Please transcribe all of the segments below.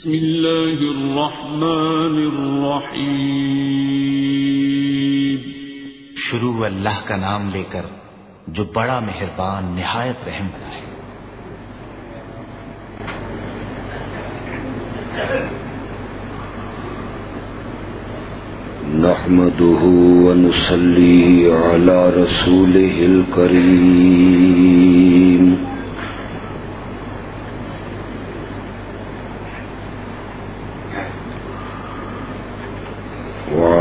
بسم الله الرحمن الرحيم. شروع اللہ کا نام لے کر جو بڑا مہربان نہایت رحم والا ہے۔ نحمده ونصلي على رسوله الكريم۔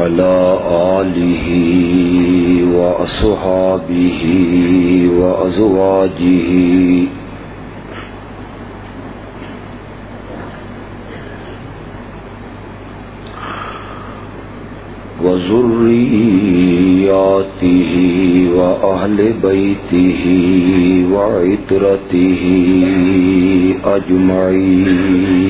وعلى آله وأصحابه وأزواجه. وذرياته وأهل بيته وعترته أجمعين.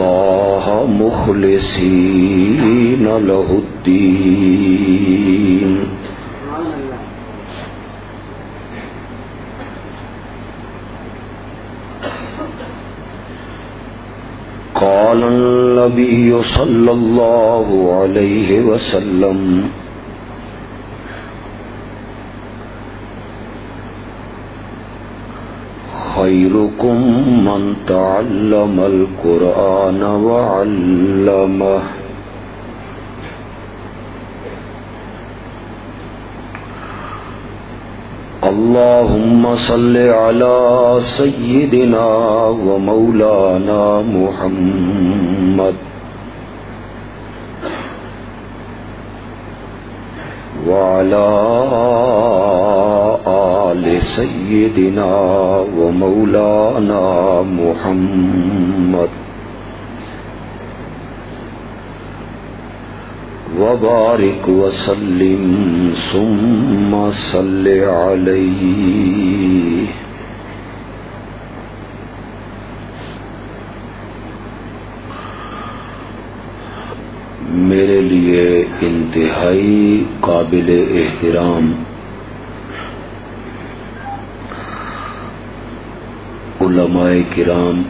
الله مخلصين له الدين قال النبي صلى الله عليه وسلم خيركم من تعلم القرآن وعلمه. اللهم صل على سيدنا ومولانا محمد. وعلى آل سيدنا ومولانا محمد. وبارك وسلم ثم صل عليه میرے لیے انتہائی قابل احترام علماء کرام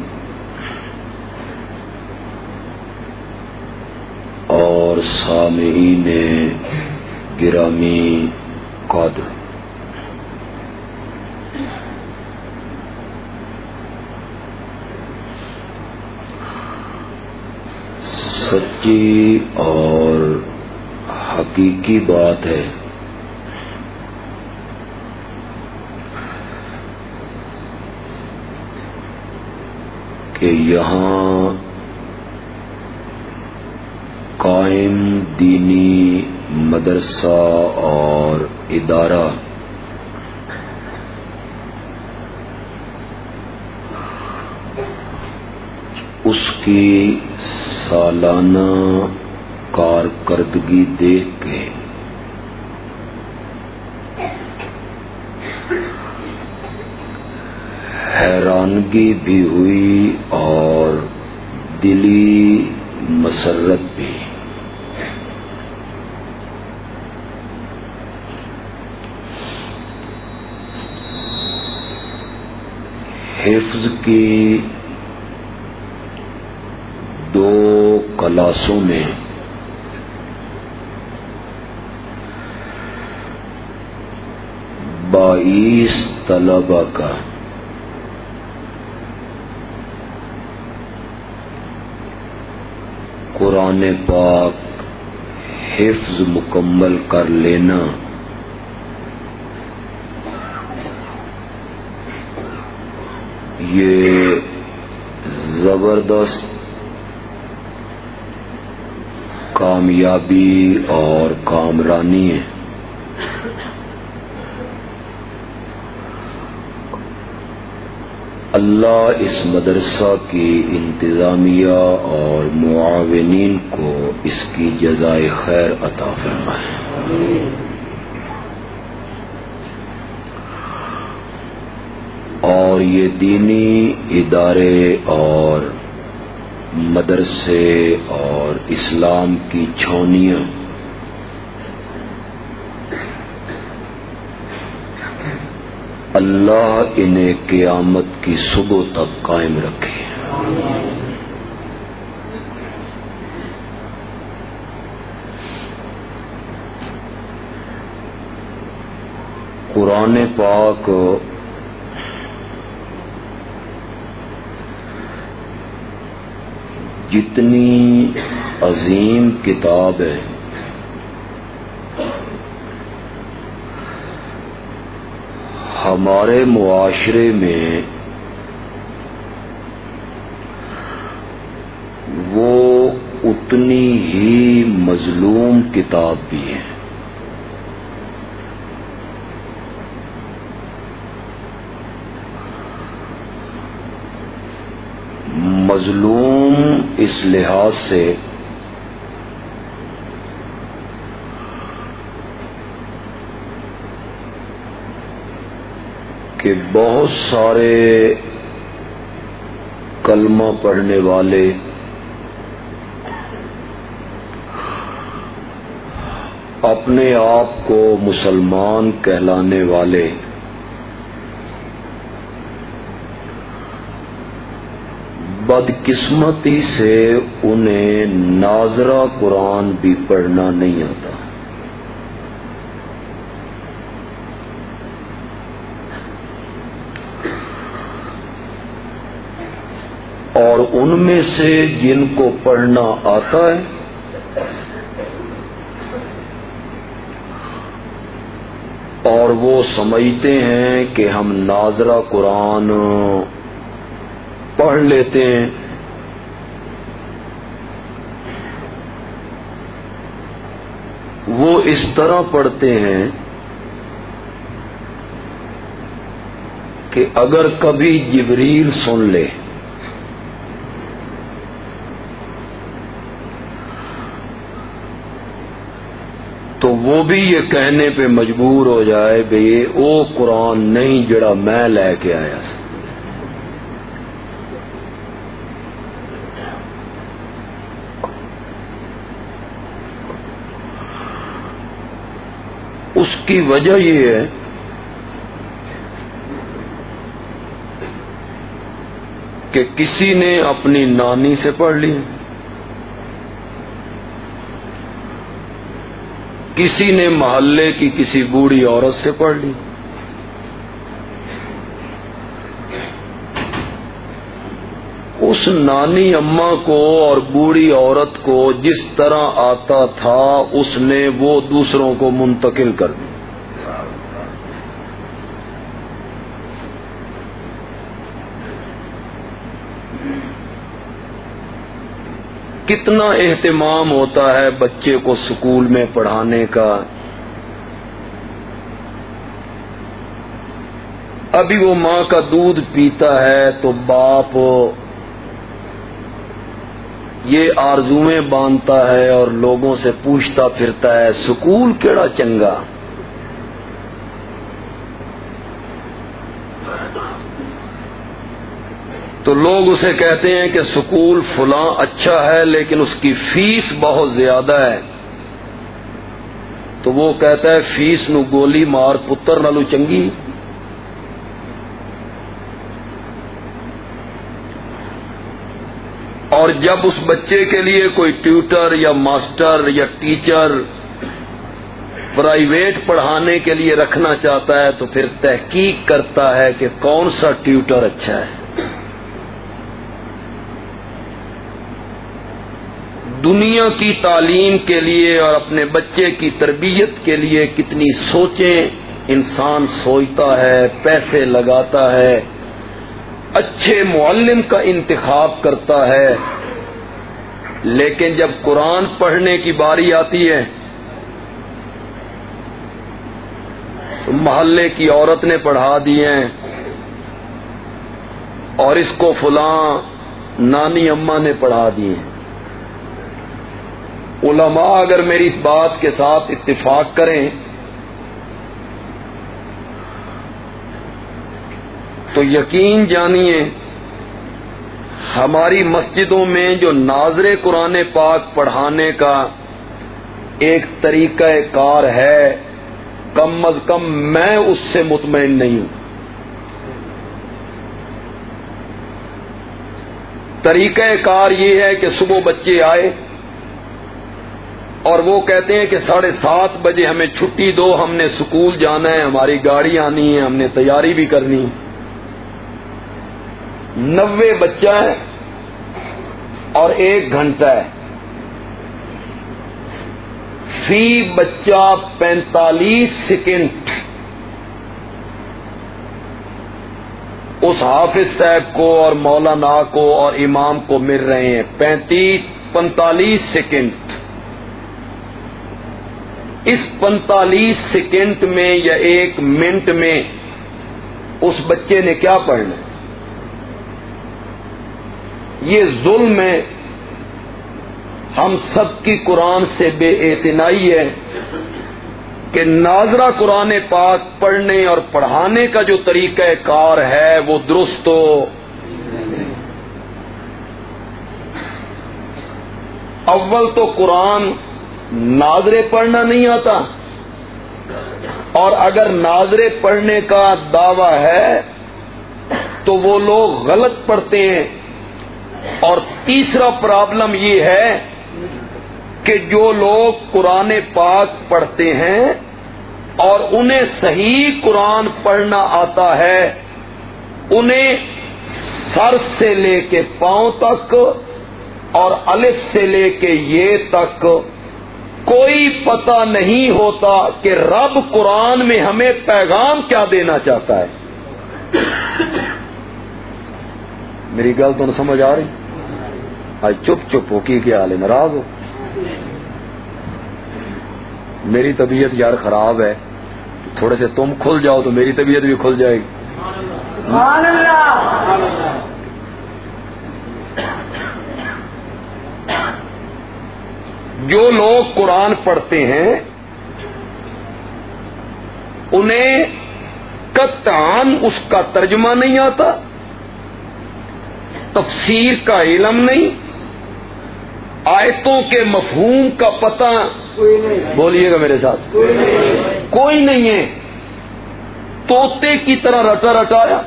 اور سامعین گرامی قدر سچی اور حقیقی بات ہے کہ یہاں قائم دینی مدرسہ اور ادارہ اس کی سالانہ کارکردگی دیکھ کے حیرانگی بھی ہوئی اور دلی مسرت بھی۔ حفظ کی دو کلاسوں میں بائیس طلبا کا قرآن پاک حفظ مکمل کر لینا۔ یہ زبردست کامیابی اور کامرانی ہے۔ اللہ اس مدرسہ کی انتظامیہ اور معاونین کو اس کی جزائے خیر عطا فرمائے۔ اور یہ دینی ادارے اور مدرسے اور اسلام کی چھونیاں اللہ انہیں قیامت کی صبح تک قائم رکھے۔ قرآن پاک جتنی عظیم کتاب ہے ہمارے معاشرے میں وہ اتنی ہی مظلوم کتاب بھی ہے مظلوم اس لحاظ سے کہ بہت سارے کلمہ پڑھنے والے اپنے آپ کو مسلمان کہلانے والے بدقسمتی سے انہیں ناظرہ قرآن بھی پڑھنا نہیں آتا اور ان میں سے جن کو پڑھنا آتا ہے، اور وہ سمجھتے ہیں کہ ہم ناظرہ قرآن پڑھ لیتے ہیں۔ وہ اس طرح پڑھتے ہیں کہ اگر کبھی جبریل سن لے تو وہ بھی یہ کہنے پہ مجبور ہو جائے بھائی وہ قرآن نہیں جڑا میں لے کے آیا سا۔ اس کی وجہ یہ ہے کہ کسی نے اپنی نانی سے پڑھ لی۔ کسی نے محلے کی کسی بوڑھی عورت سے پڑھ لی۔ اس نانی اما کو اور بوڑھی عورت کو جس طرح آتا تھا، اس نے وہ دوسروں کو منتقل کر دی کتنا اہتمام ہوتا ہے بچے کو سکول میں پڑھانے کا۔ ابھی وہ ماں کا دودھ پیتا ہے تو باپ یہ آرزویں باندھتا ہے اور لوگوں سے پوچھتا پھرتا ہے، سکول کیڑا چنگا؟ تو لوگ اسے کہتے ہیں کہ سکول فلاں اچھا ہے، لیکن اس کی فیس بہت زیادہ ہے۔ تو وہ کہتا ہے، فیس نو گولی مار، پتر نالو چنگی۔ اور جب اس بچے کے لیے کوئی ٹیوٹر یا ماسٹر یا ٹیچر پرائیویٹ پڑھانے کے لیے رکھنا چاہتا ہے، تو پھر تحقیق کرتا ہے کہ کون سا ٹیوٹر اچھا ہے۔ دنیا کی تعلیم کے لیے اور اپنے بچے کی تربیت کے لیے کتنی سوچیں، انسان سوچتا ہے، پیسے لگاتا ہے، اچھے معلم کا انتخاب کرتا ہے۔ لیکن جب قرآن پڑھنے کی باری آتی ہے، تو محلے کی عورت نے پڑھا دیے اور اس کو فلاں نانی اما نے پڑھا دیے علماء اگر میری اس بات کے ساتھ اتفاق کریں تو یقین جانیے ہماری مسجدوں میں جو ناظر قرآن پاک پڑھانے کا ایک طریقہ کار ہے، کم از کم میں اس سے مطمئن نہیں ہوں۔ طریقہ کار یہ ہے کہ صبح بچے آئے اور وہ کہتے ہیں کہ ساڑھے سات بجے ہمیں چھٹی دو، ہم نے سکول جانا ہے، ہماری گاڑی آنی ہے، ہم نے تیاری بھی کرنی نوے بچہ ہے اور ایک گھنٹہ ہے۔ فی بچہ پینتالیس سیکنڈ۔ اس حافظ صاحب کو اور مولانا کو اور امام کو مل رہے ہیں۔ پینتیس، پینتالیس سیکنڈ۔ اس پینتالیس سیکنڈ میں یا ایک منٹ میں اس بچے نے کیا پڑھنا یہ ظلم ہے۔ ہم سب کی قرآن سے بے اعتنائی ہے کہ ناظرہ قرآن پاک پڑھنے اور پڑھانے کا جو طریقہ کار ہے وہ درست ہو۔ اول تو قرآن ناظرے پڑھنا نہیں آتا۔ اور اگر ناظرے پڑھنے کا دعویٰ ہے، تو وہ لوگ غلط پڑھتے ہیں۔ اور تیسرا پرابلم یہ ہے کہ جو لوگ قرآن پاک پڑھتے ہیں اور انہیں صحیح قرآن پڑھنا آتا ہے، انہیں سر سے لے کے پاؤں تک اور الف سے لے کے یہ تک کوئی پتہ نہیں ہوتا کہ رب قرآن میں ہمیں پیغام کیا دینا چاہتا ہے۔ میری گل تو سمجھ آ رہی؟ آج چپ چپ ہو کی کیا حال ہے؟ ناراض ہو۔ میری طبیعت یار خراب ہے۔ تھوڑے سے تم کھل جاؤ تو میری طبیعت بھی کھل جائے گی۔ جو لوگ قرآن پڑھتے ہیں انہیں کتان اس کا ترجمہ نہیں آتا تفسیر کا علم نہیں آیتوں کے مفہوم کا پتہ بولیے گا میرے ساتھ۔ کوئی نہیں۔ ہے۔ توتے کی طرح رٹا رٹایا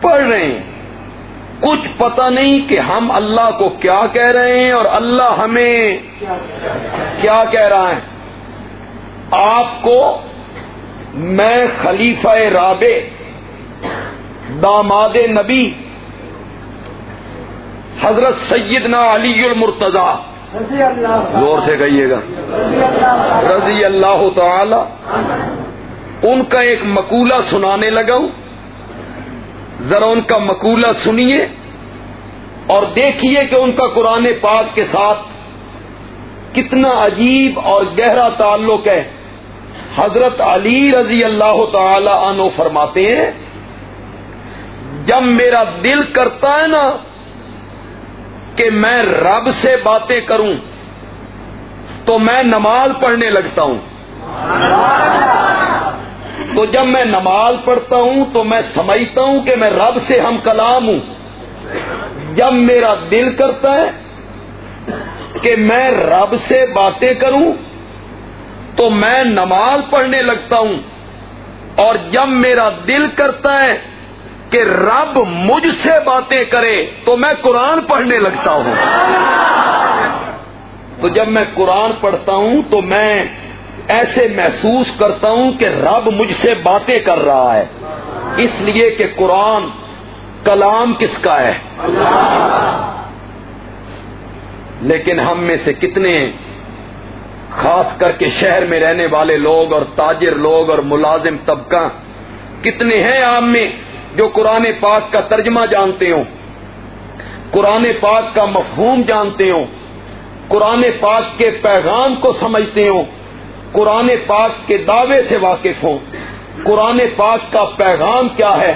پڑھ رہے ہیں۔ کچھ پتہ نہیں کہ ہم اللہ کو کیا کہہ رہے ہیں اور اللہ ہمیں کیا کہہ رہا ہے۔ آپ کو میں خلیفہ رابع، داماد نبی، حضرت سیدنا علی المرتضی۔ زور سے کہیے گا۔ رضی اللہ تعالی، ان کا ایک مقولہ سنانے لگا ہوں۔ ذرا ان کا مقولہ سنیے اور دیکھیے کہ ان کا قرآن پاک کے ساتھ کتنا عجیب اور گہرا تعلق ہے۔ حضرت علی رضی اللہ تعالی عنہ فرماتے ہیں، جب میرا دل کرتا ہے نا کہ میں رب سے باتیں کروں، تو میں نماز پڑھنے لگتا ہوں۔ تو جب میں نماز پڑھتا ہوں تو میں سمجھتا ہوں کہ میں رب سے ہم کلام ہوں۔ جب میرا دل کرتا ہے کہ میں رب سے باتیں کروں تو میں نماز پڑھنے لگتا ہوں۔ اور جب میرا دل کرتا ہے کہ رب مجھ سے باتیں کرے تو میں قرآن پڑھنے لگتا ہوں۔ تو جب میں قرآن پڑھتا ہوں تو میں ایسے محسوس کرتا ہوں کہ رب مجھ سے باتیں کر رہا ہے۔ اس لیے کہ قرآن کلام کس کا ہے؟ لیکن ہم میں سے کتنے خاص کر کے شہر میں رہنے والے لوگ اور تاجر لوگ اور ملازم طبقہ کتنے ہیں عام میں جو قرآن پاک کا ترجمہ جانتے ہوں، قرآن پاک کا مفہوم جانتے ہوں، قرآن پاک کے پیغام کو سمجھتے ہوں قرآن پاک کے دعوے سے واقف ہوں۔ قرآن پاک کا پیغام کیا ہے؟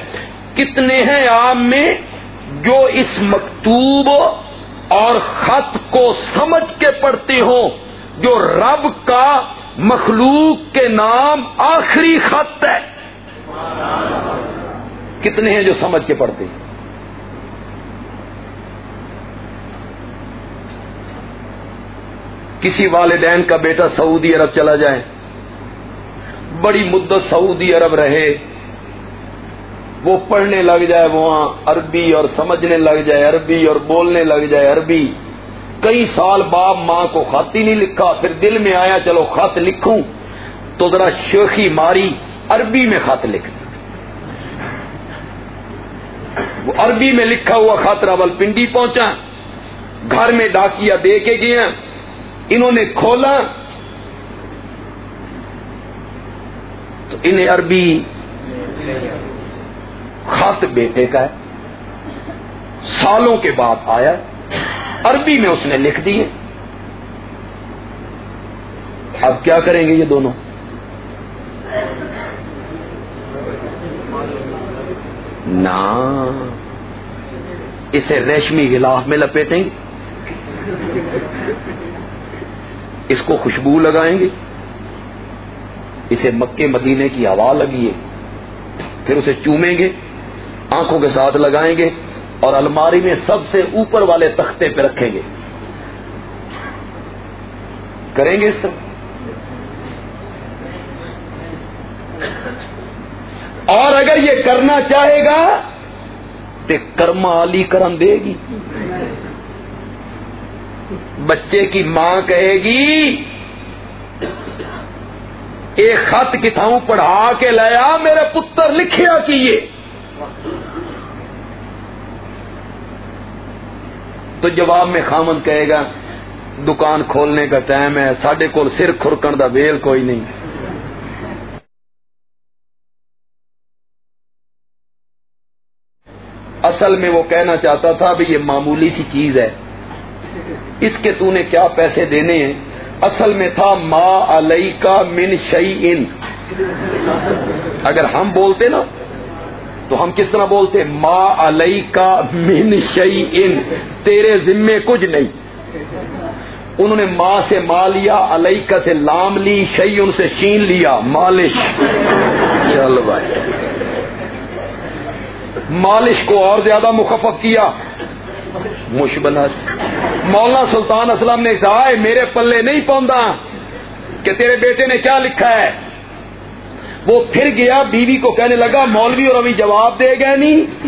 کتنے ہیں عام میں جو اس مکتوب اور خط کو سمجھ کے پڑھتے ہوں، جو رب کا مخلوق کے نام آخری خط ہے؟ کتنے ہیں جو سمجھ کے پڑھتے ہیں؟ کسی والدین کا بیٹا سعودی عرب چلا جائے۔ بڑی مدت سعودی عرب رہے۔ وہ پڑھنے لگ جائے وہاں، عربی اور سمجھنے لگ جائے، عربی اور بولنے لگ جائے، عربی۔ کئی سال باپ ماں کو خط ہی نہیں لکھا، پھر دل میں آیا، چلو خط لکھوں۔ تو ذرا شوخی ماری، عربی میں خط لکھ۔ وہ عربی میں لکھا ہوا خط راول پنڈی پہنچا۔ گھر میں ڈاکیا دے کے گیا۔ انہوں نے کھولا تو انہیں عربی خط بیٹے کا ہے۔ سالوں کے بعد آیا۔ عربی میں اس نے لکھ دیے۔ اب کیا کریں گے یہ دونوں؟ نہ اسے ریشمی غلاف میں لپیٹیں گے۔ اس کو خوشبو لگائیں گے؟ اسے مکے مدینے کی ہوا لگی ہے۔ پھر اسے چومیں گے، آنکھوں کے ساتھ لگائیں گے اور الماری میں سب سے اوپر والے تختے پہ رکھیں گے۔ کریں گے اس طرح؟ اور اگر یہ کرنا چاہے گا، تو کرما علی کرم دے گی۔ بچے کی ماں کہے گی، ایک خط کتاؤں پڑھا کے لیا میرے پتر لکھیا کیے۔ تو جواب میں خامن کہے گا، دکان کھولنے کا ٹائم ہے سڈے کول سر کھرکن دا ویل کوئی نہیں۔ اصل میں وہ کہنا چاہتا تھا بھی یہ معمولی سی چیز ہے۔ اس کے تو نے کیا پیسے دینے ہیں؟ اصل میں تھا ما علی کا من شعی ان اگر ہم بولتے نا، تو ہم کس طرح بولتے؟ ما علی کا من شعی ان تیرے ذمے کچھ نہیں۔ انہوں نے ماں سے ماں لیا علی کا سے لام لی شعی ان سے شین لیا۔ مالش۔ چل بھائی۔ مالش کو اور زیادہ مخفف کیا۔ مشبنا مولانا سلطان اسلم نے کہا ہے، میرے پلے نہیں پوندا کہ تیرے بیٹے نے کیا لکھا ہے؟ وہ پھر گیا، بیوی کو کہنے لگا، مولوی اور ابھی جواب دے گئے نہیں۔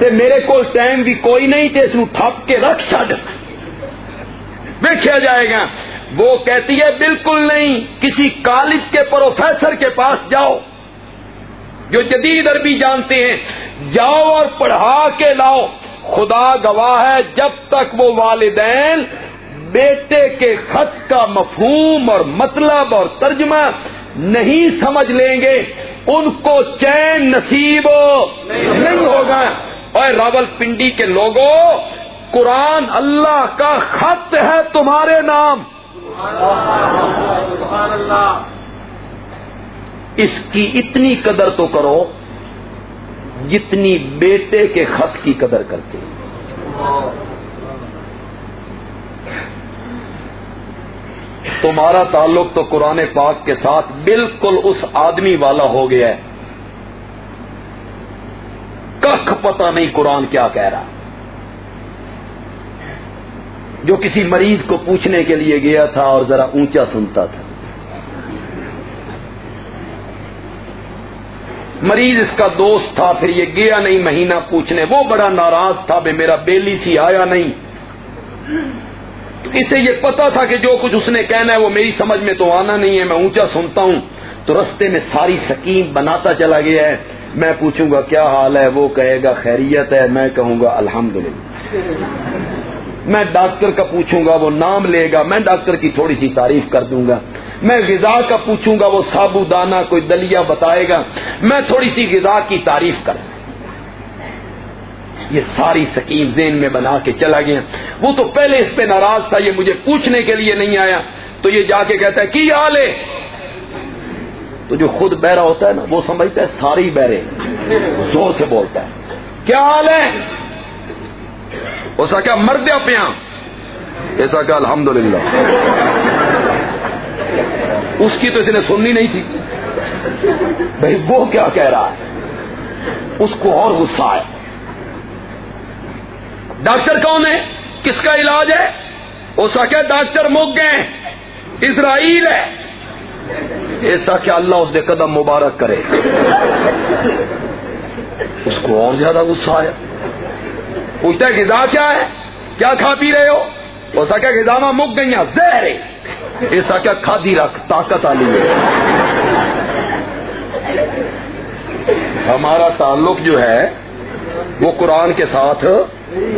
تے میرے کو ٹائم بھی کوئی نہیں، تے اس نو ٹھپ کے رکھ چڈ دیکھا جائے گا۔ وہ کہتی ہے، بالکل نہیں، کسی کالج کے پروفیسر کے پاس جاؤ۔ جو جدید عربی جانتے ہیں، جاؤ اور پڑھا کے لاؤ۔ خدا گواہ ہے جب تک وہ والدین بیٹے کے خط کا مفہوم اور مطلب اور ترجمہ نہیں سمجھ لیں گے، ان کو چین نصیب نہیں ہوگا۔ اور راول پنڈی کے لوگوں قرآن اللہ کا خط ہے تمہارے نام۔ اس کی اتنی قدر تو کرو۔ جتنی بیٹے کے خط کی قدر کرتے تمہارا تعلق تو قرآن پاک کے ساتھ بالکل اس آدمی والا ہو گیا ہے۔ کخ پتہ نہیں قرآن کیا کہہ رہا۔ جو کسی مریض کو پوچھنے کے لیے گیا تھا اور ذرا اونچا سنتا تھا۔ مریض اس کا دوست تھا، پھر یہ گیا نہیں مہینہ پوچھنے۔ وہ بڑا ناراض تھا، بے میرا بیلی سی آیا نہیں۔ اسے یہ پتا تھا کہ جو کچھ اس نے کہنا ہے وہ میری سمجھ میں تو آنا نہیں ہے، میں اونچا سنتا ہوں۔ تو رستے میں ساری سکیم بناتا چلا گیا ہے۔ میں پوچھوں گا، کیا حال ہے؟ وہ کہے گا، خیریت ہے۔ میں کہوں گا الحمد میں ڈاکٹر کا پوچھوں گا، وہ نام لے گا۔ میں ڈاکٹر کی تھوڑی سی تعریف کر دوں گا۔ میں غذا کا پوچھوں گا، وہ سابو دانا کوئی دلیا بتائے گا۔ میں تھوڑی سی غذا کی تعریف کر۔ یہ ساری سکیم ذہن میں بنا کے چلا گیا۔ وہ تو پہلے اس پہ ناراض تھا، یہ مجھے پوچھنے کے لیے نہیں آیا۔ تو یہ جا کے کہتا ہے، کی حال ہے تو جو خود بہرا ہوتا ہے نا، وہ سمجھتا ہے، ساری بہرے زور سے بولتا ہے۔ کیا حال ہے ایسا کیا مرد پیا ایسا کیا الحمد للہ اس کی تو اس نے سننی نہیں تھی۔ بھائی وہ کیا کہہ رہا ہے؟ اس کو اور غصہ ہے ڈاکٹر کون ہے؟ کس کا علاج ہے؟ ایسا کیا ڈاکٹر مک گئے اسرائیل ہے۔ ایسا کیا اللہ اس نے قدم مبارک کرے۔ اس کو اور زیادہ غصہ آیا۔ پوچھتا ہے غذا کیا ہے؟ کیا کھا پی رہے ہو؟ ایسا کیا غذا میں مک گئی زہر ایسا کیا کھادی رکھ، طاقت آلی ہے۔ ہمارا تعلق جو ہے، وہ قرآن کے ساتھ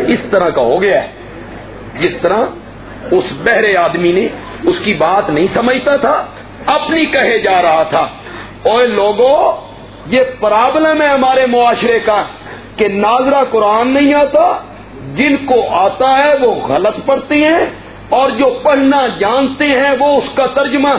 اس طرح کا ہو گیا ہے، جس طرح اس بہرے آدمی نے اس کی بات نہیں سمجھتا تھا، اپنی کہے جا رہا تھا۔ اور لوگوں یہ پرابلم ہے ہمارے معاشرے کا کہ ناظرہ قرآن نہیں آتا، جن کو آتا ہے وہ غلط پڑھتے ہیں اور جو پڑھنا جانتے ہیں وہ اس کا ترجمہ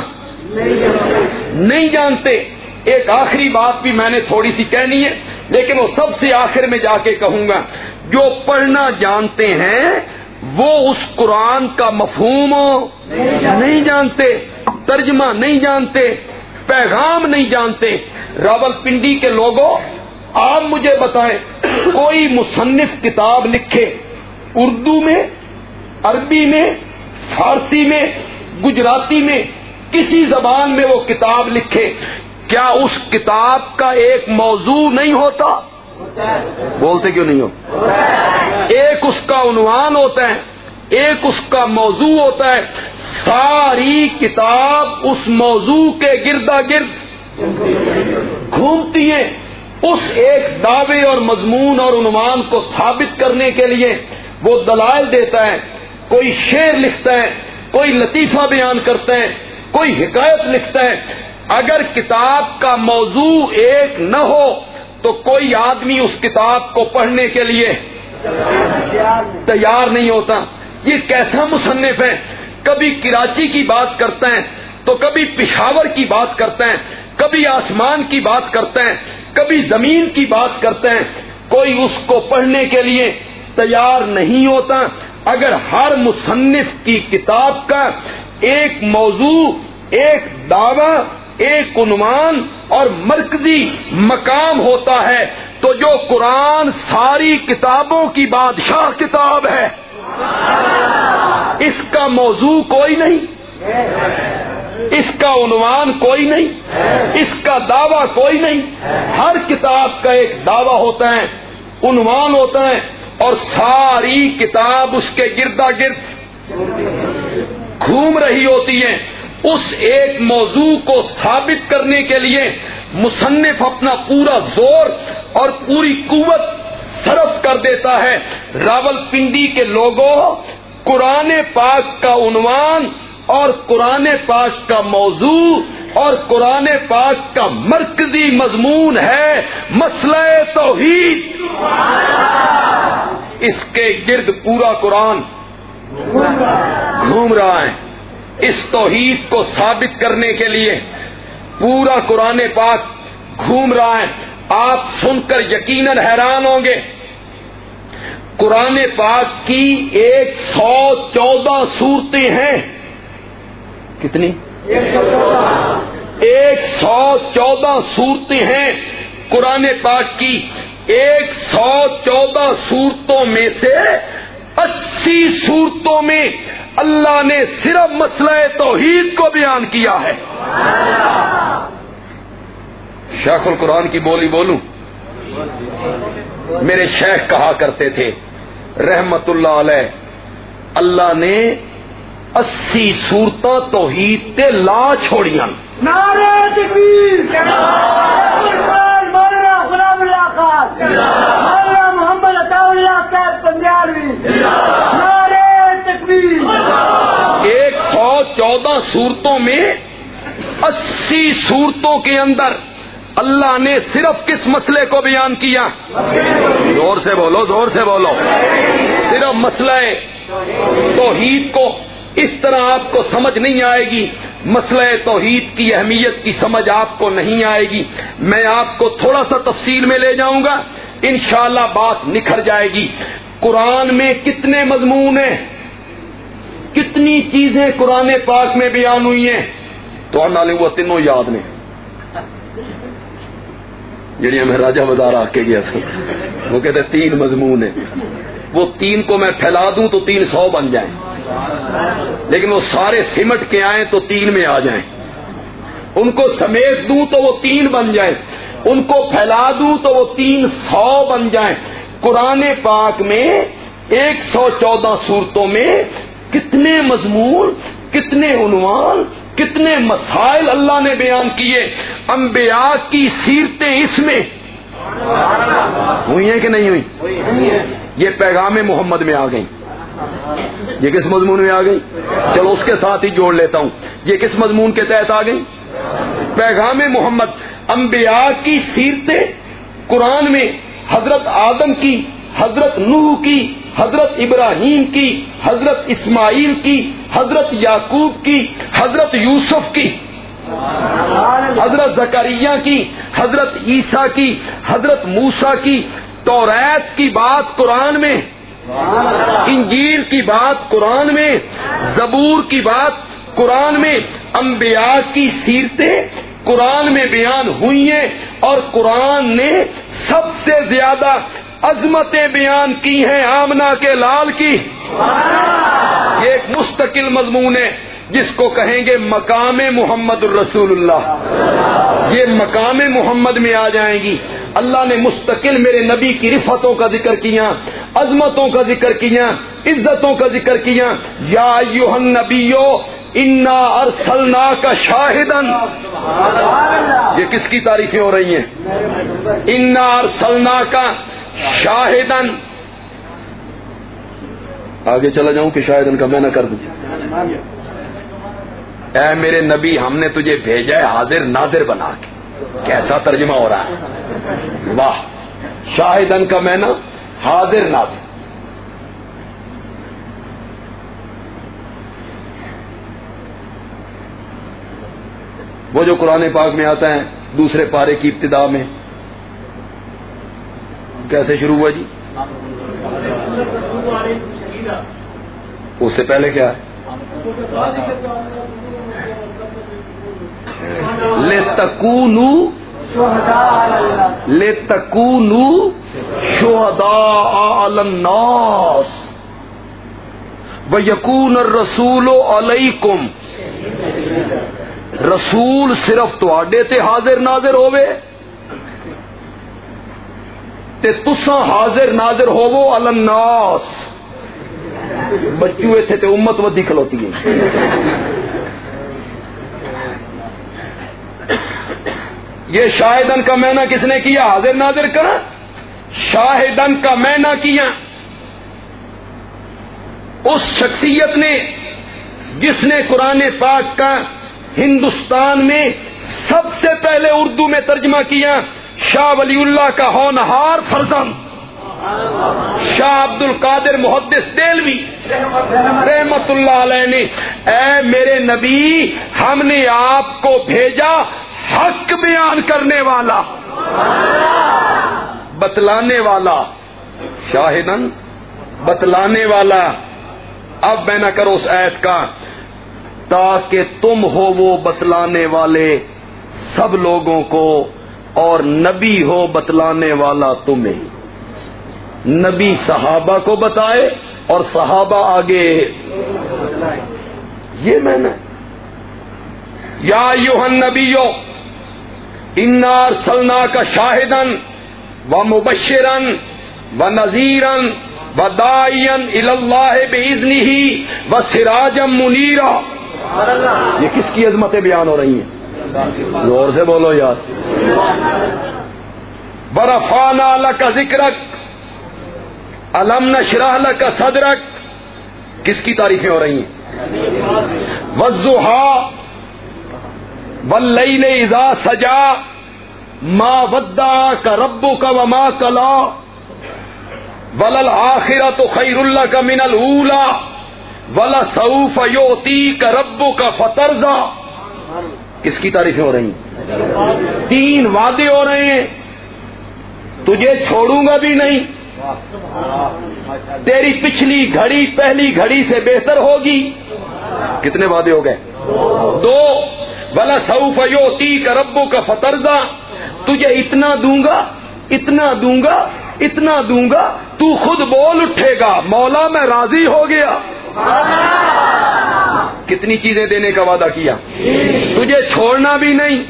نہیں جانتے۔ ایک آخری بات بھی میں نے تھوڑی سی کہنی ہے لیکن وہ سب سے آخر میں جا کے کہوں گا۔ جو پڑھنا جانتے ہیں وہ اس قرآن کا مفہوم نہیں جانتے ترجمہ نہیں جانتے پیغام نہیں جانتے۔ راول پنڈی کے لوگوں آپ مجھے بتائیں کوئی مصنف کتاب لکھے اردو میں عربی میں فارسی میں، گجراتی میں، کسی زبان میں وہ کتاب لکھے، کیا اس کتاب کا ایک موضوع نہیں ہوتا؟ بولتے کیوں نہیں ہو؟ ایک اس کا عنوان ہوتا ہے، ایک اس کا موضوع ہوتا ہے، ساری کتاب اس موضوع کے گردا گرد گھومتی ہے۔ اس ایک دعوے اور مضمون اور عنوان کو ثابت کرنے کے لیے وہ دلائل دیتا ہے۔ کوئی شعر لکھتا ہے، کوئی لطیفہ بیان کرتا ہے، کوئی حکایت لکھتا ہے۔ اگر کتاب کا موضوع ایک نہ ہو، تو کوئی آدمی اس کتاب کو پڑھنے کے لیے تیار نہیں ہوتا۔ یہ کیسا مصنف ہے؟ کبھی کراچی کی بات کرتے ہیں تو کبھی پشاور کی بات کرتے ہیں کبھی آسمان کی بات کرتے ہیں کبھی زمین کی بات کرتے ہیں کوئی اس کو پڑھنے کے لیے تیار نہیں ہوتا۔ اگر ہر مصنف کی کتاب کا ایک موضوع، ایک دعوی، ایک عنوان اور مرکزی مقام ہوتا ہے، تو جو قرآن ساری کتابوں کی بادشاہ کتاب ہے۔ اس کا موضوع کوئی نہیں۔ اس کا عنوان کوئی نہیں۔ اس کا دعویٰ کوئی نہیں۔ ہر کتاب کا ایک دعویٰ ہوتا ہے، عنوان ہوتا ہے اور ساری کتاب اس کے گردا گرد گھوم رہی ہوتی ہے اس ایک موضوع کو ثابت کرنے کے لیے مصنف اپنا پورا زور اور پوری قوت صرف کر دیتا ہے۔ راول پنڈی کے لوگوں، قرآن پاک کا عنوان اور قرآن پاک کا موضوع اور قرآن پاک کا مرکزی مضمون ہے مسئلہ توحید۔ اس کے گرد پورا قرآن گھوم رہا ہے۔ اس توحید کو ثابت کرنے کے لیے پورا قرآن پاک گھوم رہا ہے۔ آپ سن کر یقیناً حیران ہوں گے۔ قرآن پاک کی ایک سو چودہ صورتیں ہیں۔ کتنی؟ ایک سو چودہ صورتیں ہیں قرآن پاک کی۔ ایک سو چودہ صورتوں میں سے اسی صورتوں میں اللہ نے صرف مسئلہ توحید کو بیان کیا ہے۔ شیخ القرآن کی بولی بولوں۔ میرے شیخ کہا کرتے تھے، رحمت اللہ علیہ، اللہ نے اسی صورتوں توحید تے لا چھوڑیاں۔ نعرہ تکبیر۔ مولانا غلام اللہ خان۔ مولانا محمد عطا اللہ صاحب پنجابی نعرہ تکبیر۔ ایک سو چودہ صورتوں میں اسی صورتوں کے اندر اللہ نے صرف کس مسئلے کو بیان کیا؟ زور سے بولو زور سے بولو۔ صرف مسئلہ توحید کو۔ اس طرح آپ کو سمجھ نہیں آئے گی۔ مسئلہ توحید کی اہمیت کی سمجھ آپ کو نہیں آئے گی۔ میں آپ کو تھوڑا سا تفصیل میں لے جاؤں گا۔ انشاءاللہ بات نکھر جائے گی۔ قرآن میں کتنے مضمون ہیں؟ کتنی چیزیں قرآن پاک میں بیان ہوئی ہیں؟ تو نالے وہ تینوں یاد نے۔ جڑی میں راجا بازار آ کے گیا تھا۔ وہ کہتے تین مضمون ہیں۔ وہ تین کو میں پھیلا دوں تو تین سو بن جائیں۔ لیکن وہ سارے سمٹ کے آئیں تو تین میں آ جائیں۔ ان کو سمیت دوں تو وہ تین بن جائیں۔ ان کو پھیلا دوں تو وہ تین سو بن جائیں۔ قرآن پاک میں ایک سو چودہ صورتوں میں کتنے مضمون، کتنے عنوان، کتنے مسائل اللہ نے بیان کیے۔ انبیاء کی سیرتیں اس میں۔ ہوئی ہیں کہ نہیں ہوئی؟ یہ پیغام محمد میں آ گئی یہ کس مضمون میں آ گئی چلو اس کے ساتھ ہی جوڑ لیتا ہوں۔ یہ کس مضمون کے تحت آ گئی پیغام محمد، انبیاء کی سیرتیں قرآن میں حضرت آدم کی، حضرت نوح کی، حضرت ابراہیم کی، حضرت اسماعیل کی، حضرت یعقوب کی، حضرت یوسف کی، حضرت زکریہ کی، حضرت عیسیٰ کی، حضرت موسا کی توریت کی بات قرآن میں انجیل کی بات قرآن میں، زبور کی بات قرآن میں، انبیاء کی سیرتیں قرآن میں بیان ہوئی ہیں اور قرآن نے سب سے زیادہ عظمتیں بیان کی ہیں آمنا کے لال کی۔ یہ ایک مستقل مضمون ہے جس کو کہیں گے مقام محمد الرسول اللہ۔ یہ مقام محمد میں آ جائیں گی۔ اللہ نے مستقل میرے نبی کی رفتوں کا ذکر کیا عظمتوں کا ذکر کیا عزتوں کا ذکر کیا۔ یا یوہن نبیو انا ارسلنا کا شاہدن یہ کس کی تعریفیں ہو رہی ہیں؟ انا ارسلنا کا شاہدن آگے چلا جاؤں کہ شاہدن کا میں نہ کر دوں۔ اے میرے نبی ہم نے تجھے بھیجا ہے حاضر ناظر بنا کے۔ کیسا ترجمہ ہو رہا ہے؟ واہ شاہدن کا میں نا حاضر ناظر وہ جو قرآن پاک میں آتا ہے، دوسرے پارے کی ابتدا میں۔ کیسے شروع ہوا جی؟ اس سے پہلے کیا ہے؟ لے تکون لے تکون شہدا الناس و یقون رسول علیکم رسول صرف تے حاضر ناظر ہوئے تے تسا حاضر ناظر ہوو الناس بچو اتنے تے امت ودی کھلوتی ہے یہ شاہدن کا مینا کس نے کیا؟ حاضر ناظر کا شاہدن کا مینا کیا؟ اس شخصیت نے جس نے قرآن پاک کا ہندوستان میں سب سے پہلے اردو میں ترجمہ کیا، شاہ ولی اللہ کا ہونہار فرزم شاہ عبد القادر محدث دلوی رحمت اللہ علیہ نے، اے میرے نبی، ہم نے آپ کو بھیجا حق بیان کرنے والا، بتلانے والا شاہدن بتلانے والا۔ اب میں نہ کرو اس ایت کا، تاکہ تم ہو وہ بتلانے والے سب لوگوں کو، اور نبی ہو بتلانے والا تمہیں۔ نبی صحابہ کو بتائے اور صحابہ آگے۔ یہ میں نے، یا یوہن نبیو انار سلنا کا شاہدن و مبشرن و نذیرن و دائین اللہ بزنی ہی و سراجم منیرا یہ کس کی عظمتیں بیان ہو رہی ہیں؟ زور سے بولو یار۔ برفان کا ذکرک علم نشرح کا صدرک کس کی تعریفیں ہو رہی ہیں؟ وضحا ولئی اذا سجا ما ودا کا ربو کا وما کلا ولل آخرا تو خیر اللہ کا من اللہ ولا سعوف یوتی کا ربو کا فترزا کس کی تعریفیں ہو رہی ہیں؟ تین وعدے ہو رہے ہیں۔ تجھے چھوڑوں گا بھی نہیں۔ تیری پچھلی گھڑی پہلی گھڑی سے بہتر ہوگی۔ کتنے وعدے ہو گئے؟ دو۔ بلا سعف تی کا ربو کا فترزہ تجھے اتنا دوں گا، اتنا دوں گا، اتنا دوں گا، تو خود بول اٹھے گا، مولا میں راضی ہو گیا۔ کتنی چیزیں دینے کا وعدہ کیا؟ تجھے چھوڑنا بھی نہیں۔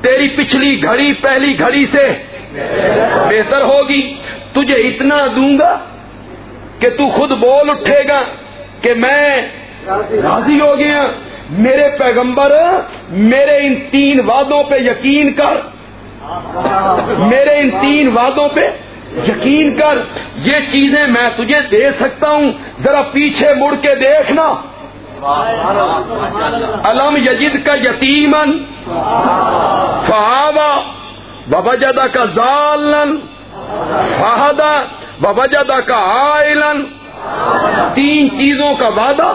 تیری پچھلی گھڑی، پہلی گھڑی سے بہتر ہوگی۔ تجھے اتنا دوں گا کہ تو خود بول اٹھے گا کہ میں راضی ہو گیا۔ میرے پیغمبر، میرے ان تین وعدوں پہ یقین کر۔ میرے ان تین وعدوں پہ یقین کر۔ یہ چیزیں میں تجھے دے سکتا ہوں، ذرا پیچھے مڑ کے دیکھنا۔ علم یجد کا یتیمن فہاوا وبجدہ کا ذالن فہدا وبجدہ کا آئلن تین چیزوں کا وعدہ۔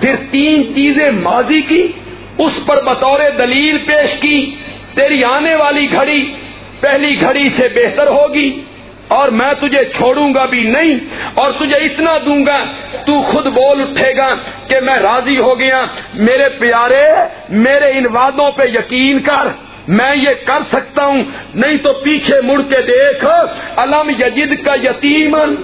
پھر تین چیزیں ماضی کی، اس پر بطور دلیل پیش کی، تیری آنے والی گھڑی پہلی گھڑی سے بہتر ہوگی، اور میں تجھے چھوڑوں گا بھی نہیں، اور تجھے اتنا دوں گا، تو خود بول اٹھے گا کہ میں راضی ہو گیا۔ میرے پیارے، میرے ان وعدوں پہ یقین کر، میں یہ کر سکتا ہوں۔ نہیں تو پیچھے مڑ کے دیکھ علم یجد کا یتیمن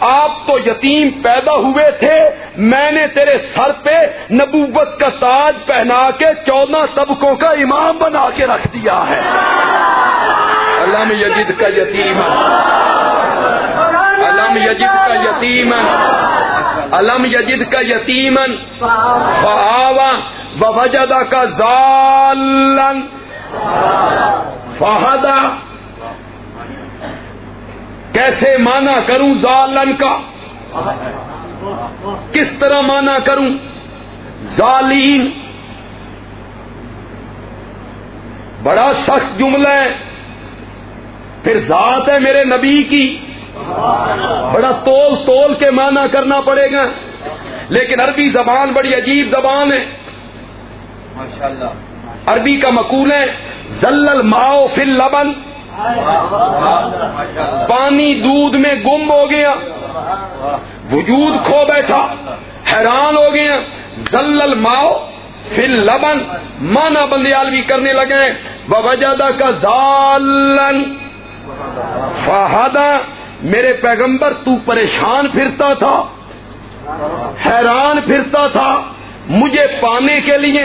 آپ تو یتیم پیدا ہوئے تھے، میں نے تیرے سر پہ نبوت کا تاج پہنا کے چودہ طبقوں کا امام بنا کے رکھ دیا ہے۔ علم یجد کا یتیم۔ علم یجد کا یتیم۔ علم یجد کا یتیمن فآوا وجدہ کا ذالن فہدا کیسے مانا کروں ظالن کا؟ کس طرح مانا کروں؟ ظالین بڑا سخت جملہ ہے۔ پھر ذات ہے میرے نبی کی۔ بڑا تول تول کے مانا کرنا پڑے گا۔ لیکن عربی زبان بڑی عجیب زبان ہے۔ عربی کا مقول ہے زلل ماؤ فل لبن پانی دودھ میں گم ہو گیا۔ وجود کھو بیٹھا، حیران ہو گیا۔ زلل ماؤ فل لبن مانا بندیالوی کرنے لگے۔ وجادہ کا زالن فہدا، میرے پیغمبر، تو پریشان پھرتا تھا۔ حیران پھرتا تھا۔ مجھے پانے کے لیے،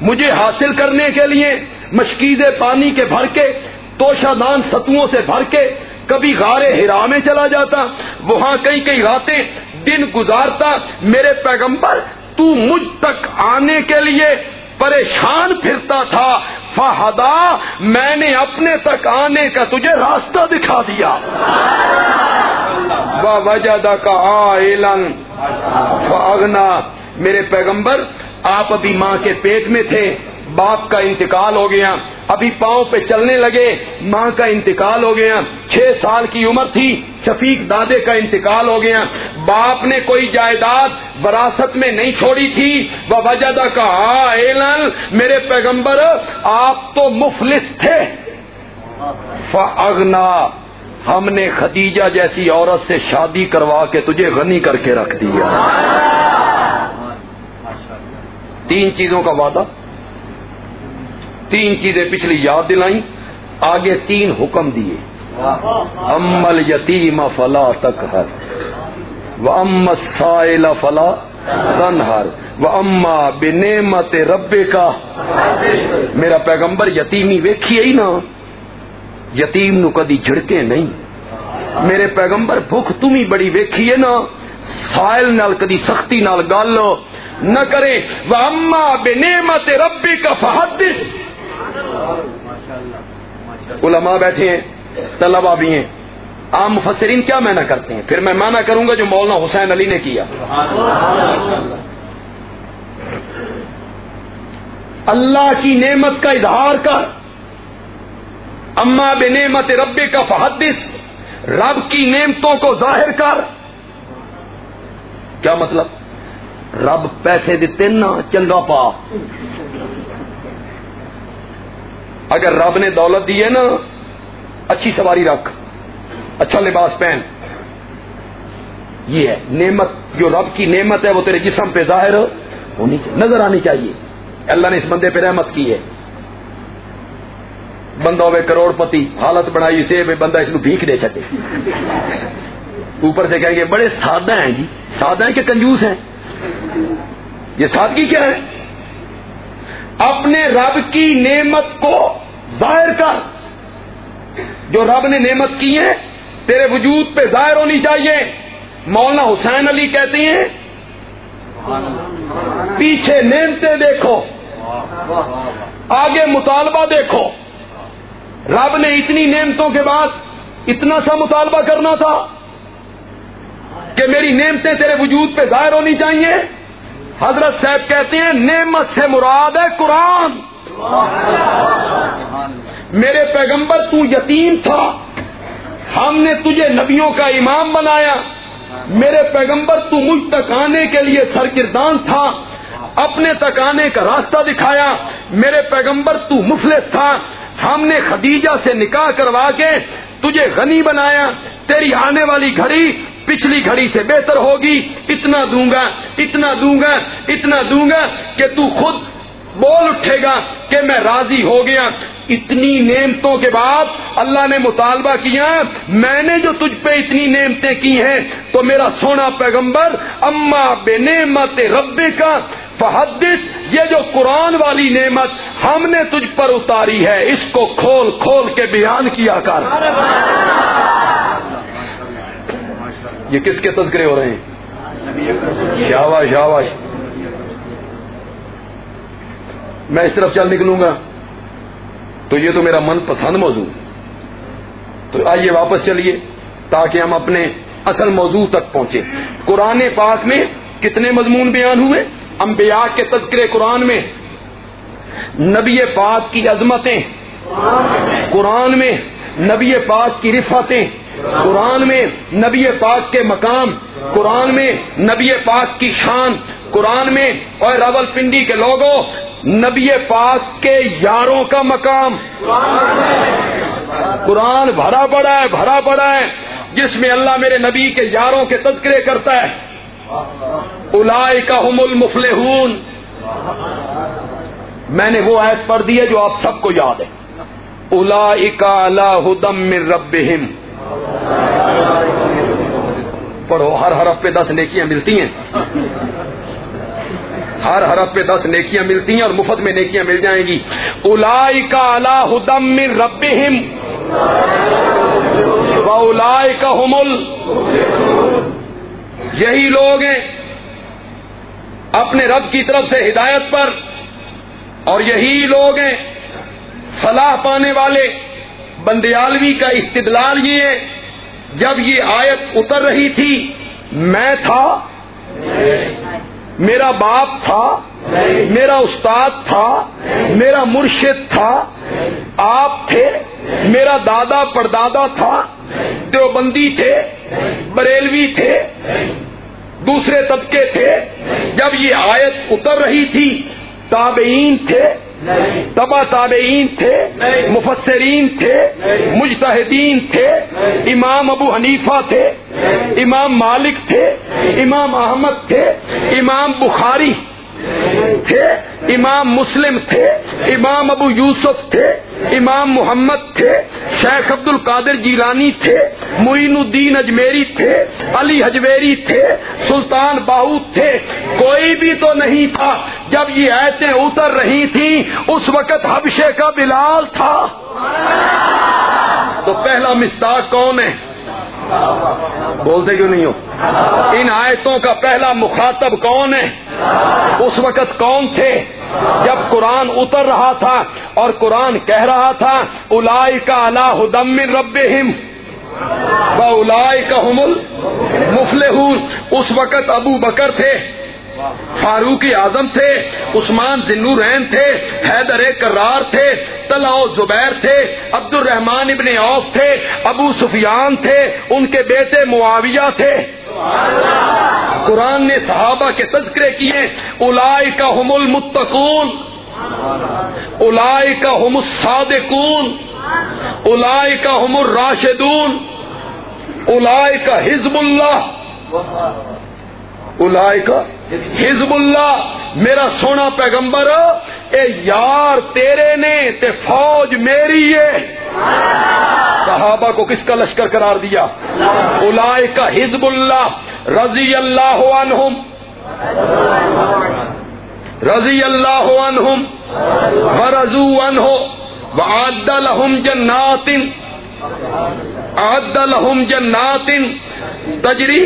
مجھے حاصل کرنے کے لیے مشکیزے پانی کے بھر کے توشا دان ستوؤں سے بھر کے کبھی غارے ہرا میں چلا جاتا وہاں کئی کئی راتیں دن گزارتا میرے پیغمبر تو مجھ تک آنے کے لیے پریشان پھرتا تھا۔ فہدا میں نے اپنے تک آنے کا تجھے راستہ دکھا دیا۔ وجہ کا فاغنا میرے پیغمبر آپ ابھی ماں کے پیٹ میں تھے۔ باپ کا انتقال ہو گیا ابھی پاؤں پہ چلنے لگے ماں کا انتقال ہو گیا چھ سال کی عمر تھی شفیق دادے کا انتقال ہو گیا۔ باپ نے کوئی جائیداد وراثت میں نہیں چھوڑی تھی۔ وہ وجہ کہا اعلان میرے پیغمبر آپ تو مفلس تھے۔ فاغنا ہم نے خدیجہ جیسی عورت سے شادی کروا کے تجھے غنی کر کے رکھ دیا۔ تین چیزوں کا وعدہ۔ تین چیزیں پچھلی یاد دلائیں۔ آگے تین حکم دیے۔ امل یتیم فلا تک ہر وہ ام سائل فلا تنہر وہ اما بنعمت رب کا میرا پیغمبر یتیمی ویکھیے ہی نا۔ یتیم نو کدی جھڑکے نہیں۔ میرے پیغمبر بھوک تم ہی بڑی ویکھیے نا۔ سائل نال کدی سختی نال گل نہ کرے وہ اما بنعمت ربی کا فحدث۔ علماء بیٹھے ہیں طلبا بھی ہیں۔ عام مفسرین کیا معنی کرتے ہیں؟ پھر میں مانا کروں گا جو مولانا حسین علی نے کیا۔ اللہ کی نعمت کا اظہار کر۔ اما بے نعمت رب کا فحدث، رب کی نعمتوں کو ظاہر کر۔ کیا مطلب؟ رب پیسے دیتے نا، چنگا پا۔ اگر رب نے دولت دی ہے نا، اچھی سواری رکھ اچھا لباس پہن۔ یہ ہے نعمت، جو رب کی نعمت ہے، وہ تیرے جسم پہ ظاہر ہونی چاہیے، نظر آنی چاہیے۔ اللہ نے اس بندے پہ رحمت کی ہے۔ بندہ ہوئے کروڑ پتی حالت بنائی اسے بندہ اس کو بھیک دے سکے اوپر سے کہیں گے، بڑے سادہ ہیں جی سادہ ہیں کہ کنجوس ہیں؟ یہ سادگی کیا ہے؟ اپنے رب کی نعمت کو ظاہر کر۔ جو رب نے نعمت کی ہے تیرے وجود پہ ظاہر ہونی چاہیے۔ مولانا حسین علی کہتے ہیں، پیچھے نعمتیں دیکھو، آگے مطالبہ دیکھو۔ رب نے اتنی نعمتوں کے بعد اتنا سا مطالبہ کرنا تھا کہ میری نعمتیں تیرے وجود پہ ظاہر ہونی چاہیے۔ حضرت صاحب کہتے ہیں، نعمت سے مراد ہے قرآن۔ میرے پیغمبر، تو یتیم تھا۔ ہم نے تجھے نبیوں کا امام بنایا۔ میرے پیغمبر، تو مجھ تک آنے کے لیے سرگردان تھا۔ اپنے تک آنے کا راستہ دکھایا۔ میرے پیغمبر، تو مفلس تھا۔ ہم نے خدیجہ سے نکاح کروا کے تجھے غنی بنایا، تیری آنے والی گھڑی پچھلی گھڑی سے بہتر ہوگی۔ اتنا دوں گا، اتنا دوں گا، اتنا دوں گا کہ تو خود بول اٹھے گا کہ میں راضی ہو گیا۔ اتنی نعمتوں کے بعد اللہ نے مطالبہ کیا، میں نے جو تجھ پہ اتنی نعمتیں کی ہیں تو میرا سونا پیغمبر، اما بے نعمت رب کا فحدث، یہ جو قرآن والی نعمت ہم نے تجھ پر اتاری ہے، اس کو کھول کھول کے بیان کیا کر۔ یہ کس کے تذکرے ہو رہے ہیں؟ شاواش شاواش میں اس طرف چل نکلوں گا۔ تو یہ تو میرا من پسند موضوع تو آئیے واپس چلیے تاکہ ہم اپنے اصل موضوع تک پہنچے قرآن پاک میں کتنے مضمون بیان ہوئے؟ انبیاء کے تذکرے قرآن میں۔ نبی پاک کی عظمتیں قرآن میں نبی پاک کی رفتیں قرآن میں نبی پاک کے مقام، قرآن میں نبی پاک کی شان، قرآن میں اور راول پنڈی کے لوگوں، نبی پاک کے یاروں کا مقام۔ قرآن بھرا پڑا ہے، بھرا پڑا ہے، جس میں اللہ میرے نبی کے یاروں کے تذکرے کرتا ہے۔ الائی کا حم المفلحون۔ میں نے وہ آیت پڑھ دی ہے جو آپ سب کو یاد ہے۔ الا ہدم من ربہم۔ پڑھو، ہر حرف پہ دس نیکیاں ملتی ہیں۔ ہر حرف پہ دس نیکیاں ملتی ہیں اور مفت میں نیکیاں مل جائیں گی۔ الائی کا اللہ ہدم من ربہم۔ الائی کا حمل یہی لوگ ہیں۔ اپنے رب کی طرف سے ہدایت پر اور یہی لوگ ہیں۔ فلاح پانے والے، بندیالوی کا استدلال یہ ہے، جب یہ آیت اتر رہی تھی، میں تھا، میرا باپ تھا، میرا استاد تھا، میرا مرشد تھا، آپ تھے، میرا دادا پردادا تھا، دیوبندی تھے، بریلوی تھے، دوسرے طبقے تھے، جب یہ آیت اتر رہی تھی، تابعین تھے تبا تابعین تھے مفسرین تھے مجتہدین تھے امام ابو حنیفہ تھے امام مالک تھے امام احمد تھے امام بخاری تھے، امام مسلم تھے، امام ابو یوسف تھے، امام محمد تھے، شیخ عبد القادر جیلانی تھے، معین الدین اجمیری تھے، علی حجویری تھے، سلطان باہو تھے۔ کوئی بھی تو نہیں تھا۔ جب یہ ایتیں اتر رہی تھیں، اس وقت حبشے کا بلال تھا۔ تو پہلا مستاق کون ہے؟ بولتے کیوں نہیں ہو؟ ان آیتوں کا پہلا مخاطب کون ہے؟ اس وقت کون تھے؟ جب قرآن اتر رہا تھا اور قرآن کہہ رہا تھا الائی کا اللہ ہدم رب الائی کا حمل مفل اس وقت ابو بکر تھے۔ فاروق اعظم تھے، عثمان ذنورین تھے، حیدر کرار تھے طلع زبیر تھے عبد الرحمان ابن عوف تھے، ابو سفیان تھے، ان کے بیٹے معاویہ تھے۔ قرآن نے صحابہ کے تذکرے کیے الائے کا حم المتقون الائے کا حم الصادقون الائے کا حم الراشدون الائے کا حزب اللہ۔ کا حزب اللہ، میرا سونا پیغمبر، اے یار تیرے نے تے فوج میری ہے۔ صحابہ کو کس کا لشکر قرار دیا؟ الائے کا حزب اللہ، رضی اللہ عنہم۔ رضی اللہ عنہم۔ ورزو عنہ۔ وعد لهم جنات۔ عد لهم جنات تجری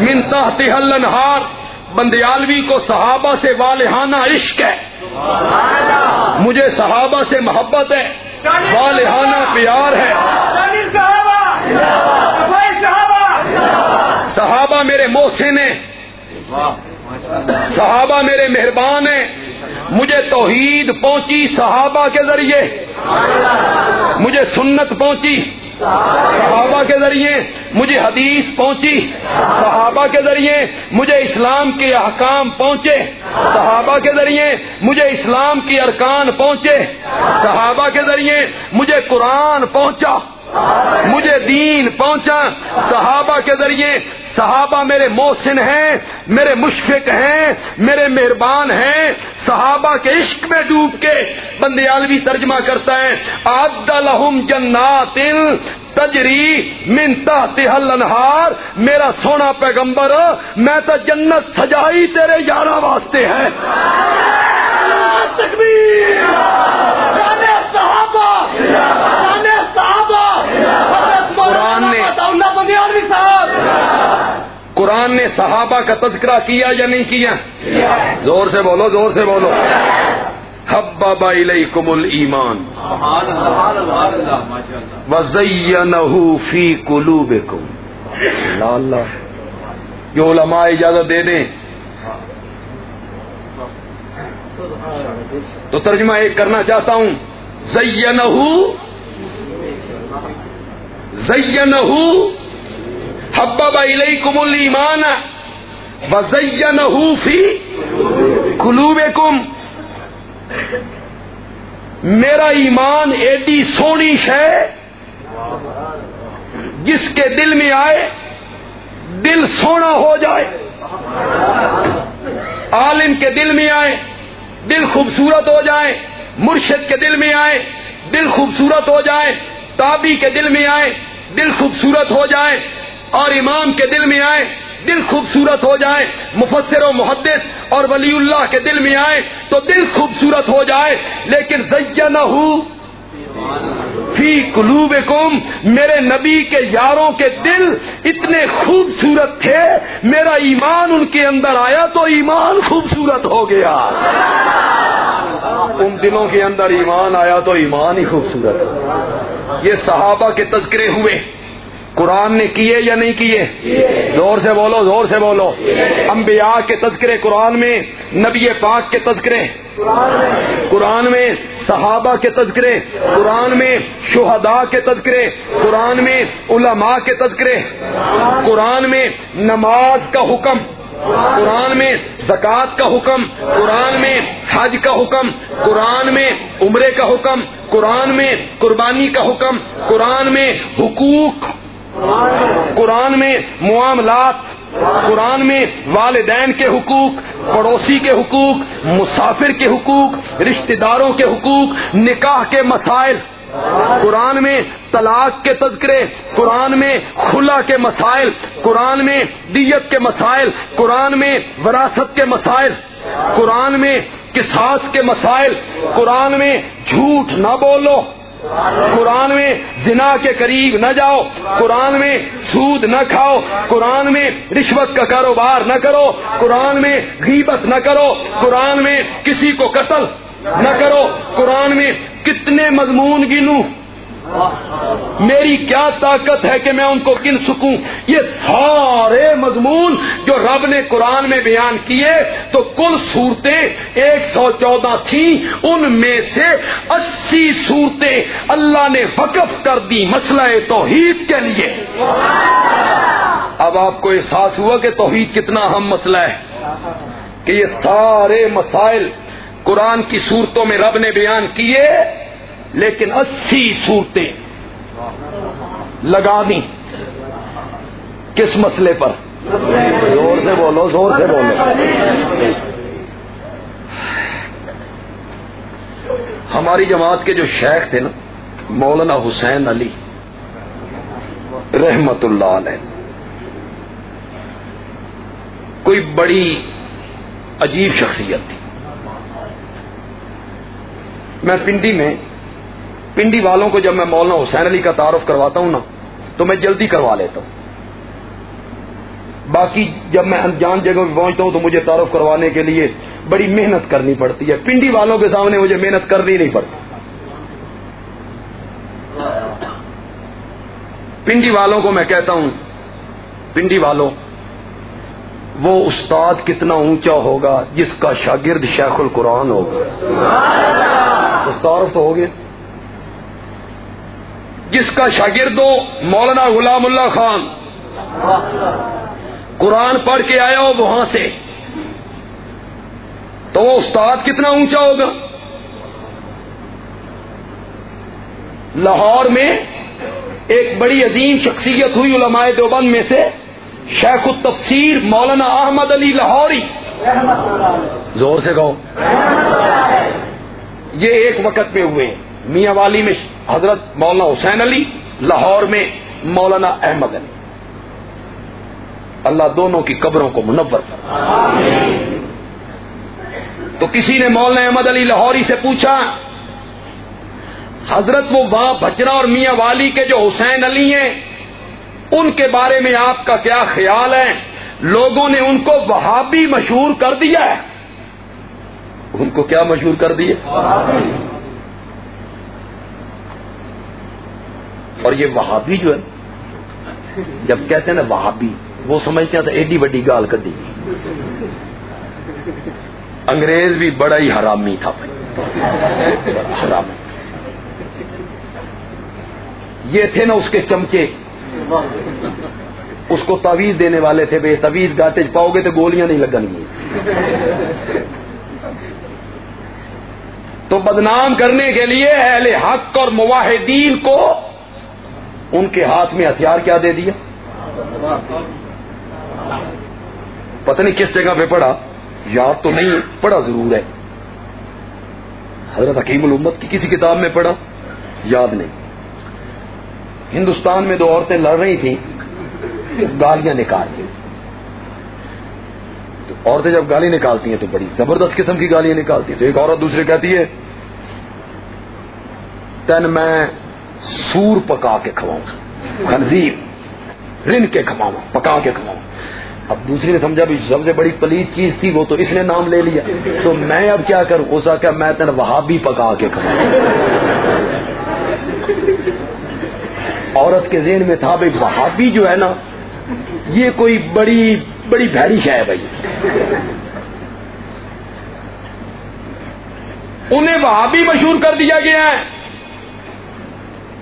من تحتها الانہار بندیالوی کو صحابہ سے والہانہ عشق ہے. مجھے صحابہ سے محبت ہے. والہانہ پیار ہے. صحابہ میرے محسن ہیں. صحابہ میرے مہربان ہیں، مجھے توحید پہنچی صحابہ کے ذریعے۔ مجھے سنت پہنچی صحابہ کے ذریعے۔ مجھے حدیث پہنچی صحابہ کے ذریعے۔ مجھے اسلام کے احکام پہنچے صحابہ کے ذریعے۔ مجھے اسلام کی ارکان پہنچے صحابہ کے ذریعے۔ مجھے قرآن پہنچا۔ مجھے دین پہنچا۔ صحابہ کے ذریعے، صحابہ میرے محسن ہیں، میرے مشفق ہیں، میرے مہربان ہیں۔ صحابہ کے عشق میں ڈوب کے بندیالوی ترجمہ کرتا ہے آد لہم جنات تجری منتا تہل انہار میرا سونا پیغمبر، میں تو جنت سجائی تیرے یارہ واسطے ہے۔ تکبیر! صحابہ قرآن نے صاحب! قرآن نے صحابہ کا تذکرہ کیا یا نہیں کیا؟ زور سے بولو، زور سے بولو۔ حبب الیکم الایمان۔ وزینہ فی قلوبکم۔ اللہ اللہ۔ جو علماء اجازت دے دیں۔ تو ترجمہ ایک کرنا چاہتا ہوں۔ زینہ زینہ حبب الیکم الایمان وزینہ فی قلوبکم میرا ایمان ایڈی سونی ہے جس کے دل میں آئے، دل سونا ہو جائے۔ عالم کے دل میں آئے، دل خوبصورت ہو جائے۔ مرشد کے دل میں آئے، دل خوبصورت ہو جائے۔ تابی کے دل میں آئے، دل خوبصورت ہو جائے۔ اور امام کے دل میں آئے، دل خوبصورت ہو جائے، مفسر و محدث اور ولی اللہ کے دل میں آئے تو دل خوبصورت ہو جائے، لیکن زینہ فی قلوب میرے نبی کے یاروں کے دل اتنے خوبصورت تھے، میرا ایمان ان کے اندر آیا تو ایمان خوبصورت ہو گیا۔ ان دلوں کے اندر ایمان آیا تو ایمان ہی خوبصورت۔ یہ صحابہ کے تذکرے ہوئے۔ قرآن نے کیے یا نہیں کیے زور سے بولو زور سے بولو انبیاء کے تذکرے قرآن میں نبی پاک کے تذکرے قرآن میں صحابہ کے تذکرے قرآن میں شہداء کے تذکرے قرآن میں علماء کے تذکرے قرآن میں نماز کا حکم قرآن میں زکوٰۃ کا حکم قرآن میں حج کا حکم قرآن میں عمرے کا حکم قرآن میں قربانی کا حکم قرآن میں حقوق قرآن میں معاملات، قرآن میں والدین کے حقوق، پڑوسی کے حقوق، مسافر کے حقوق، رشتہ داروں کے حقوق، نکاح کے مسائل۔ قرآن میں طلاق کے تذکرے، قرآن میں خلا کے مسائل، قرآن میں دیت کے مسائل، قرآن میں وراثت کے مسائل، قرآن میں کساس کے مسائل، قرآن میں جھوٹ نہ بولو۔ قرآن میں زنا کے قریب نہ جاؤ، قرآن میں سود نہ کھاؤ، قرآن میں رشوت کا کاروبار نہ کرو، قرآن میں غیبت نہ کرو، قرآن میں کسی کو قتل نہ کرو، قرآن میں کتنے مضمون گنوں میری کیا طاقت ہے کہ میں ان کو گن سکوں؟ یہ سارے مضمون جو رب نے قرآن میں بیان کیے، تو کل صورتیں ایک سو چودہ تھیں، ان میں سے اسی صورتیں اللہ نے وقف کر دی مسئلہ توحید کے لیے۔ اب آپ کو احساس ہوا کہ توحید کتنا اہم مسئلہ ہے، کہ یہ سارے مسائل قرآن کی صورتوں میں رب نے بیان کیے لیکن اسی صورتیں لگانی کس مسئلے پر؟ زور سے بولو، زور سے بولو۔ ہماری جماعت کے جو شیخ تھے نا، مولانا حسین علی رحمت اللہ علیہ، کوئی بڑی عجیب شخصیت تھی۔ میں پنڈی میں پنڈی والوں کو جب میں مولانا حسین علی کا تعارف کرواتا ہوں نا، تو میں جلدی کروا لیتا ہوں۔ باقی جب میں انجان جگہ پہ پہنچتا ہوں تو مجھے تعارف کروانے کے لیے بڑی محنت کرنی پڑتی ہے۔ پنڈی والوں کے سامنے مجھے محنت کرنی نہیں پڑتی۔ پنڈی والوں کو میں کہتا ہوں، پنڈی والوں، وہ استاد کتنا اونچا ہوگا جس کا شاگرد شیخ القرآن ہوگا۔ استاد تو ہو گیا۔ جس کا شاگرد ہو مولانا غلام اللہ خان۔ قرآن پڑھ کے آیا ہو وہاں سے۔ تو وہ استاد کتنا اونچا ہوگا؟ لاہور میں ایک بڑی عظیم شخصیت ہوئی علماء دیوبند میں سے، شیخ التفسیر مولانا احمد علی لاہوری۔ زور سے کہو۔ یہ ایک وقت میں ہوئے۔ میاں والی میں حضرت مولانا حسین علی، لاہور میں مولانا احمد علی۔ اللہ دونوں کی قبروں کو منور تو کسی نے مولانا احمد علی لاہوری سے پوچھا، حضرت وہ وہاں بچرا اور میاں والی کے جو حسین علی ہیں، ان کے بارے میں آپ کا کیا خیال ہے؟ لوگوں نے ان کو وہابی مشہور کر دیا ہے۔ ان کو کیا مشہور کر دیا؟ اور یہ وہابی جو ہے، جب کہتے ہیں نا وہابی، وہ سمجھتے ہیں تو ایڈی بڑی گال کر دی۔ انگریز بھی بڑا ہی حرامی تھا حرامی۔ یہ تھے نا اس کے چمچے۔ اس کو تویز دینے والے تھے، بے تویز گاٹے پاؤ گے تو گولیاں نہیں لگن گی۔ تو بدنام کرنے کے لیے اہل حق اور مواحدین کو ان کے ہاتھ میں ہتھیار کیا دے دیا؟ پتہ نہیں کس جگہ پہ پڑا یاد تو نہیں پڑا ضرور ہے۔ حضرت حکیم الامت کی کسی کتاب میں پڑھا؟ یاد نہیں۔ ہندوستان میں دو عورتیں لڑ رہی تھیں، گالیاں نکال تو عورتیں جب گالی نکالتی ہیں تو بڑی زبردست قسم کی گالیاں نکالتی ہیں۔ تو ایک عورت دوسرے کہتی ہے، تن میں سور پکا کے کھواؤں خنزیر، رن کے کھواؤں، پکا کے کھواؤں۔ اب دوسری نے سمجھا بھی سب سے بڑی پلیت چیز تھی، وہ تو اس نے نام لے لیا۔ تو میں اب کیا کروں؟ اسا کیا میں تین وہاں بھی پکا کے کھواؤں۔ عورت کے ذہن میں تھا بھائی وہابی جو ہے نا، یہ کوئی بڑی بڑی بھیڑی ہے بھائی۔ انہیں وہابی مشہور کر دیا گیا ہے۔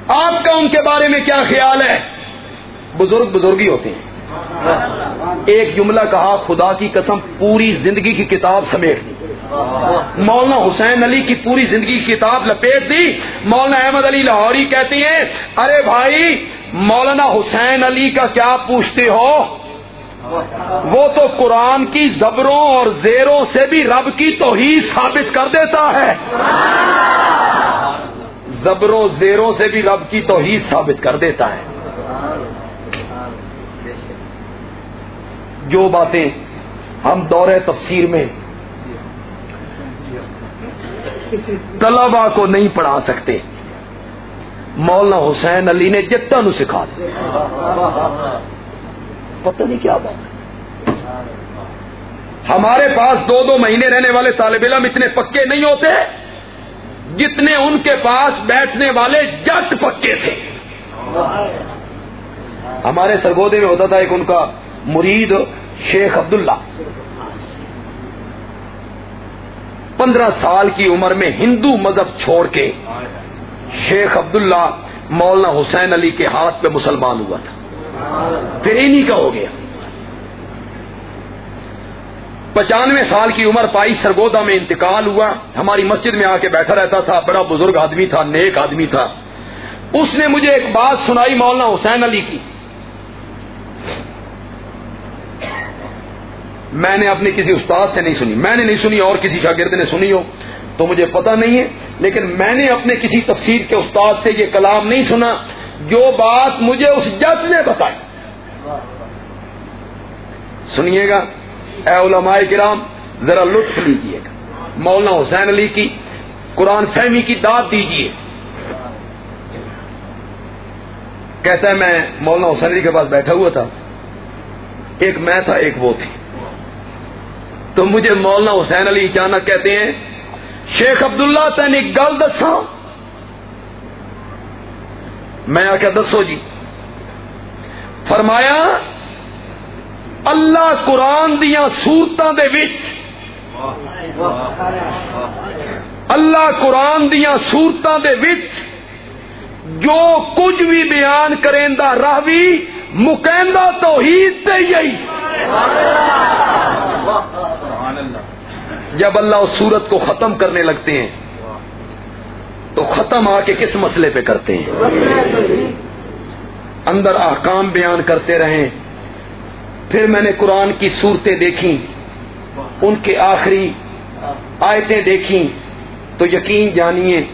آپ کا ان کے بارے میں کیا خیال ہے؟ بزرگ بزرگی ہوتے ہیں۔ ایک جملہ کہا، خدا کی قسم، پوری زندگی کی کتاب سمیٹ دی۔ مولانا حسین علی کی پوری زندگی کی کتاب لپیٹ دی۔ مولانا احمد علی لاہوری کہتی ہیں، ارے بھائی، مولانا حسین علی کا کیا پوچھتے ہو؟ وہ تو قرآن کی زبروں اور زیروں سے بھی رب کی توحید ثابت کر دیتا ہے۔ زبروں زیروں سے بھی رب کی توحید ثابت کر دیتا ہے۔ جو باتیں ہم دور تفسیر میں طلبا کو نہیں پڑھا سکتے، مولانا حسین علی نے جتا نو سکھا دیا۔ پتہ نہیں کیا بات ہمارے پاس دو دو مہینے رہنے والے طالب علم اتنے پکے نہیں ہوتے۔ جتنے ان کے پاس بیٹھنے والے جٹ پکے تھے۔ ہمارے سرگودے میں ہوتا تھا ایک ان کا مرید شیخ عبداللہ۔ پندرہ سال کی عمر میں ہندو مذہب چھوڑ کے شیخ عبداللہ مولانا حسین علی کے ہاتھ پہ مسلمان ہوا تھا۔ پھر انہی کا ہو گیا۔ پچانوے سال کی عمر پائی سرگودا میں انتقال ہوا۔ ہماری مسجد میں آ کے بیٹھا رہتا تھا، بڑا بزرگ آدمی تھا، نیک آدمی تھا۔ اس نے مجھے ایک بات سنائی مولانا حسین علی کی۔ میں نے اپنے کسی استاد سے نہیں سنی، میں نے نہیں سنی، اور کسی شاگرد نے سنی ہو، تو مجھے پتا نہیں ہے، لیکن میں نے اپنے کسی تفسیر کے استاد سے یہ کلام نہیں سنا، جو بات مجھے اس جج نے بتائی۔ سنیے گا۔ اے علماء کرام، ذرا لطف لیجیے گا مولانا حسین علی کی قرآن فہمی کی داد دیجیے کہتا ہے، میں مولانا حسین علی کے پاس بیٹھا ہوا تھا۔ ایک میں تھا، ایک وہ تھی۔ تو مجھے مولانا حسین علی اچانک کہتے ہیں، شیخ عبداللہ تین ایک گل دسا میں آ کے دسو جی۔ فرمایا قرآن دیا سورتوں دے وچ۔ اللہ قرآن دیا سورتوں دے وچ جو کچھ بھی بیان کریں راہوی مکیندہ توحید تے یہی۔ جب اللہ اس سورت کو ختم کرنے لگتے ہیں، تو ختم آ کے کس مسئلے پہ کرتے ہیں؟ اندر احکام بیان کرتے رہیں۔ پھر میں نے قرآن کی صورتیں دیکھی ان کے آخری آیتیں دیکھی تو یقین جانیے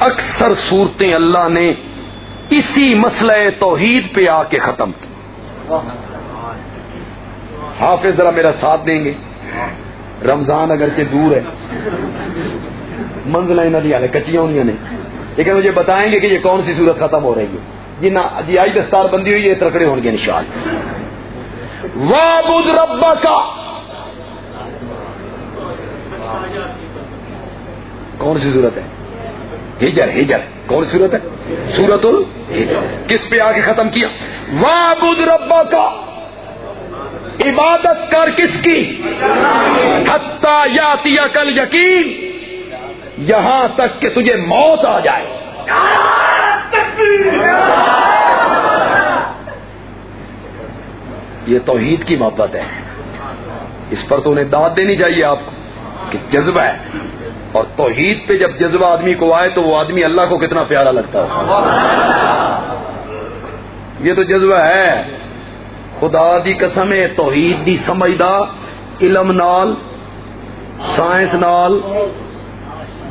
اکثر صورتیں اللہ نے اسی مسئلہ توحید پہ آ کے ختم کی۔ حافظ ذرا میرا ساتھ دیں گے؟ رمضان اگرچہ دور ہے۔ منزل انہوں نے کچیاں ہونی نے۔ لیکن مجھے بتائیں گے کہ یہ کون سی صورت ختم ہو رہی ہے؟ جی نہ جی آئی دستار بندی ہوئی یہ ترکڑے ہوں گے نشان وابد ربا کا کون سی صورت ہے؟ ہجر ہجر. کون سی صورت ہے؟ سورت ال کس پہ آ کے ختم کیا؟ وابد ربا کا عبادت کر کس کی؟ حتہ یاتی کل یقین یہاں تک کہ تجھے موت آ جائے. یہ توحید کی محبت ہے۔ اس پر تو انہیں داد دینی چاہیے آپ کو کہ جذبہ ہے۔ اور توحید پہ جب جذبہ آدمی کو آئے تو وہ آدمی اللہ کو کتنا پیارا لگتا ہے یہ تو جذبہ ہے۔ خدا دی قسم ہے، توحید دی سمجھدا علم نال، سائنس نال،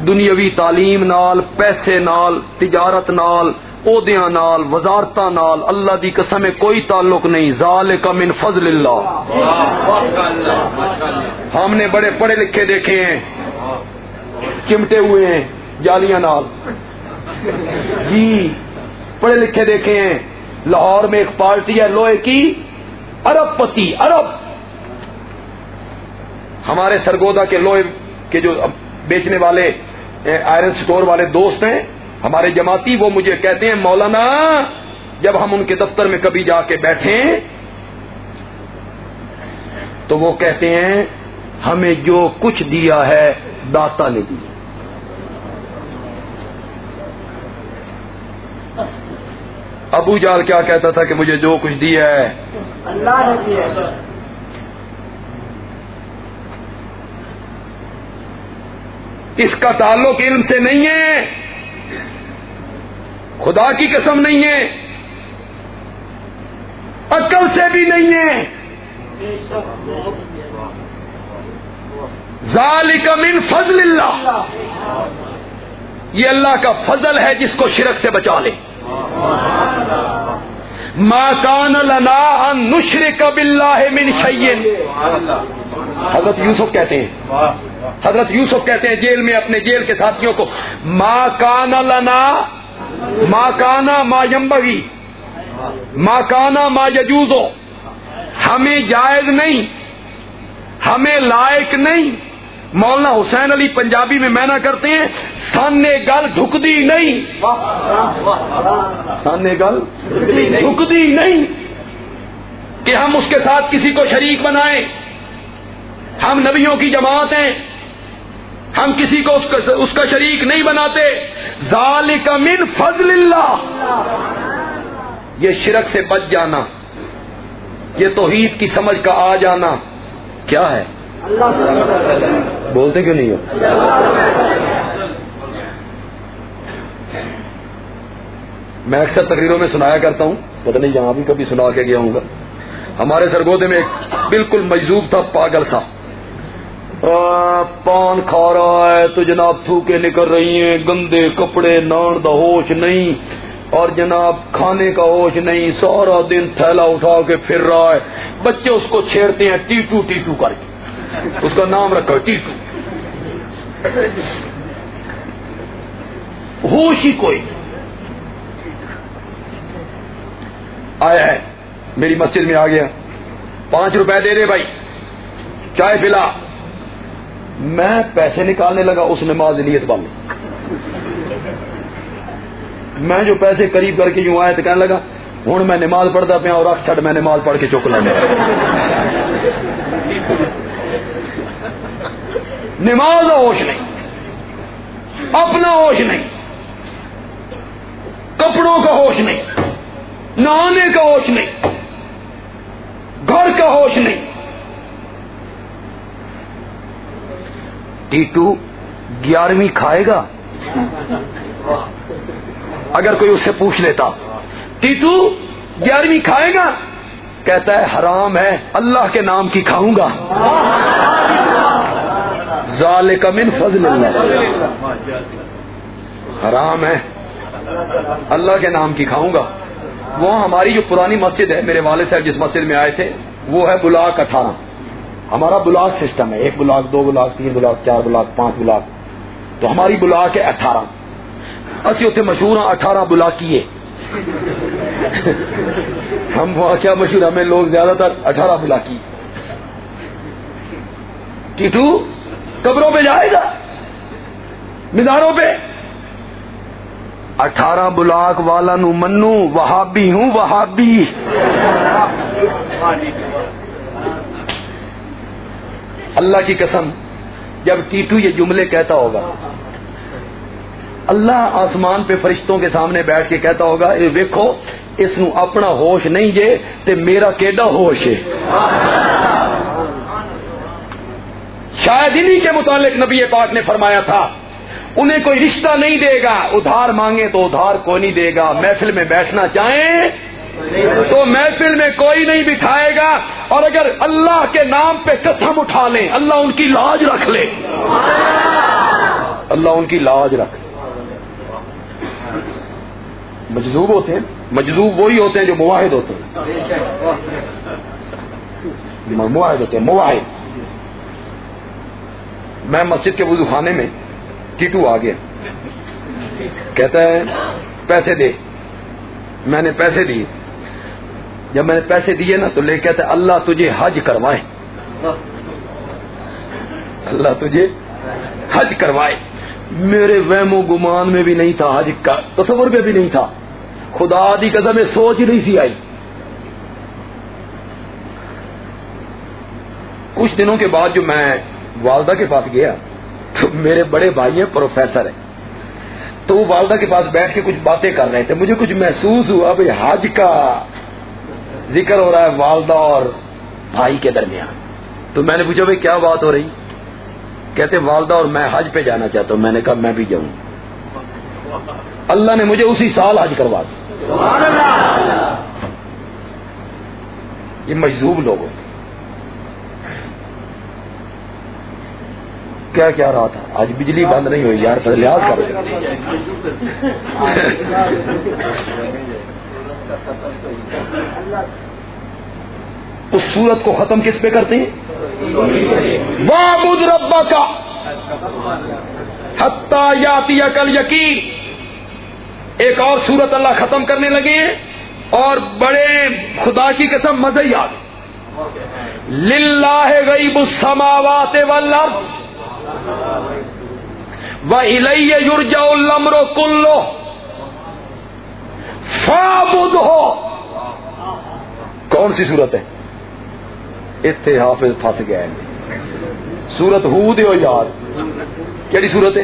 دنیاوی تعلیم نال، پیسے نال، تجارت نال عہدیاں نال، وزارتاں نال، اللہ دی قسم کوئی تعلق نہیں۔ ذالک من فضل اللہ۔ ہم نے بڑے پڑھے لکھے دیکھے ہیں۔ چمٹے ہوئے ہیں جالیاں نال۔ جی پڑھے لکھے دیکھے ہیں۔ لاہور میں ایک پارٹی ہے، لوہے کی۔ ارب پتی ارب ہمارے سرگودا کے لوہے کے جو بیچنے والے آئرن سٹور والے دوست ہیں ہمارے جماعتی وہ مجھے کہتے ہیں مولانا جب ہم ان کے دفتر میں کبھی جا کے بیٹھے تو وہ کہتے ہیں ہمیں جو کچھ دیا ہے داتا نے دیا۔ ابو جال کیا کہتا تھا کہ مجھے جو کچھ دیا ہے۔ اللہ نے دیا اس کا تعلق علم سے نہیں ہے۔ خدا کی قسم نہیں ہے۔ عقل سے بھی نہیں ہے۔ ذالک من فضل اللہ۔ یہ اللہ کا فضل ہے جس کو شرک سے بچا لے۔ ما کان لنا ان نشرک باللہ من شیئن حضرت یوسف کہتے ہیں۔ حضرت یوسف کہتے ہیں جیل میں اپنے جیل کے ساتھیوں کو۔ ما کان لنا ما کانا ما یمبگی ما کانا ما یجوزو. ہمیں جائز نہیں. ہمیں لائق نہیں. مولانا حسین علی پنجابی میں مینا کرتے ہیں. سانے گل ڈھکتی نہیں. سانے گل ڈھکتی نہیں. کہ ہم اس کے ساتھ کسی کو شریک بنائیں. ہم نبیوں کی جماعت ہیں. ہم کسی کو اس کا شریک نہیں بناتے۔ ذالک من فضل اللہ۔ یہ شرک سے بچ جانا۔ یہ توحید کی سمجھ کا آ جانا۔ کیا ہے؟ بولتے کیوں نہیں ہو؟ میں اکثر تقریروں میں سنایا کرتا ہوں۔ پتہ نہیں یہاں بھی کبھی سنا کے گیا ہوں گا۔ ہمارے سرگودے میں ایک بالکل مجذوب تھا، پاگل تھا۔ پان کھا رہا ہے تو جناب تھوکے نکل رہی ہیں، گندے کپڑے نان دا ہوش نہیں، اور جناب کھانے کا ہوش نہیں، سارا دن تھیلا اٹھا کے پھر رہا ہے۔ بچے اس کو چھیڑتے ہیں، ٹیٹو ٹیٹو کر کے۔ اس کا نام رکھا، ٹیٹو۔ ہوش ہی کوئی آیا ہے، میری مسجد میں آ گیا۔ پانچ روپے دے دے بھائی، چائے پلا۔ میں پیسے نکالنے لگا اس نماز نیت والی میں جو پیسے قریب کر کے یوں آیا تو کہنے لگا، ہوں میں نماز پڑھتا پیا اور رکھ چھٹ میں نماز پڑھ کے چک لینا۔ نماز کا ہوش نہیں، اپنا ہوش نہیں، کپڑوں کا ہوش نہیں، نہانے کا ہوش نہیں، گھر کا ہوش نہیں۔ ٹیٹو گیارہویں کھائے گا؟ اگر کوئی اس سے پوچھ لیتا، ٹیٹو گیارہویں کھائے گا؟ کہتا ہے، حرام ہے، اللہ کے نام کی کھاؤں گا۔ ذالک من فضل اللہ۔ حرام ہے، اللہ کے نام کی کھاؤں گا۔ وہ ہماری جو پرانی مسجد ہے، میرے والد صاحب جس مسجد میں آئے تھے، وہ ہے بلاک اٹھارہ ہمارا بلاک سسٹم ہے، ایک بلاک، دو بلاک، تین بلاک، چار بلاک، پانچ بلاک۔ تو ہماری بلاک ہے اٹھارہ۔ اسی اتنے مشہور ہاں اٹھارہ بلاکیے۔ ہم وہاں کیا مشہور ہمیں لوگ زیادہ تر اٹھارہ بلاکی۔ ٹیٹو قبروں پہ جائے گا۔ مزاروں پہ۔ اٹھارہ بلاک والا نو منو، وہابی ہوں، وہابی۔ اللہ کی قسم، جب ٹیٹو یہ جملے کہتا ہوگا، اللہ آسمان پہ فرشتوں کے سامنے بیٹھ کے کہتا ہوگا، اے ویکھو، اس نو اپنا ہوش نہیں جے، تے میرا کیڈا ہوش ہے؟ شاید انہی کے متعلق نبی پاک نے فرمایا تھا، انہیں کوئی رشتہ نہیں دے گا، ادھار مانگے تو ادھار کوئی نہیں دے گا، محفل میں بیٹھنا چاہیں تو محفل میں کوئی نہیں بٹھائے گا اور اگر اللہ کے نام پہ قسم اٹھا لیں، اللہ ان کی لاج رکھ لے۔ اللہ ان کی لاج رکھ لے۔ مجذوب ہوتے ہیں۔ مجذوب وہی ہوتے ہیں جو مواحد ہوتے ہیں۔ مواحد ہوتے ہیں، مواحد۔ میں مسجد کے وضو خانے میں ٹیٹو آ گیا۔ کہتا ہے، پیسے دے۔ میں نے پیسے دیے۔ جب میں نے پیسے دیے نا تو لے کہتا ہے اللہ تجھے حج کروائے۔ اللہ تجھے حج کروائے۔ میرے وہم و گمان میں بھی نہیں تھا حج کا، تصور میں بھی نہیں تھا۔ خدا دی قدم میں سوچ نہیں سی آئی۔ کچھ دنوں کے بعد جو میں والدہ کے پاس گیا، تو میرے بڑے بھائی ہیں، پروفیسر ہیں۔ تو وہ والدہ کے پاس بیٹھ کے کچھ باتیں کر رہے تھے۔ مجھے کچھ محسوس ہوا، بھائی حج کا ذکر ہو رہا ہے والدہ اور بھائی کے درمیان۔ تو میں نے پوچھا بھائی کیا بات ہو رہی؟ کہتے والدہ اور میں حج پہ جانا چاہتا ہوں۔ میں نے کہا میں بھی جاؤں۔ اللہ نے مجھے اسی سال حج کروا دیا۔ یہ مجذوب لوگ کیا کیا رہا تھا آج بجلی بند نہیں ہوئی یار لحاظ کر۔ اس سورت کو ختم کس پہ کرتے ہیں؟ وابد ربا کا حتہ یاتی کل یقین ایک اور سورت اللہ ختم کرنے لگے ہیں اور بڑے خدا کی قسم مزہ ہی آ گئی للہ غیب السماوات والارض و الیہ یرجع الامر کلو فابد ہو۔ کون سی صورت ہے؟ اتنے حافظ پھنس گیا ہے سورت ہو دے یار۔ کیڑی صورت ہے؟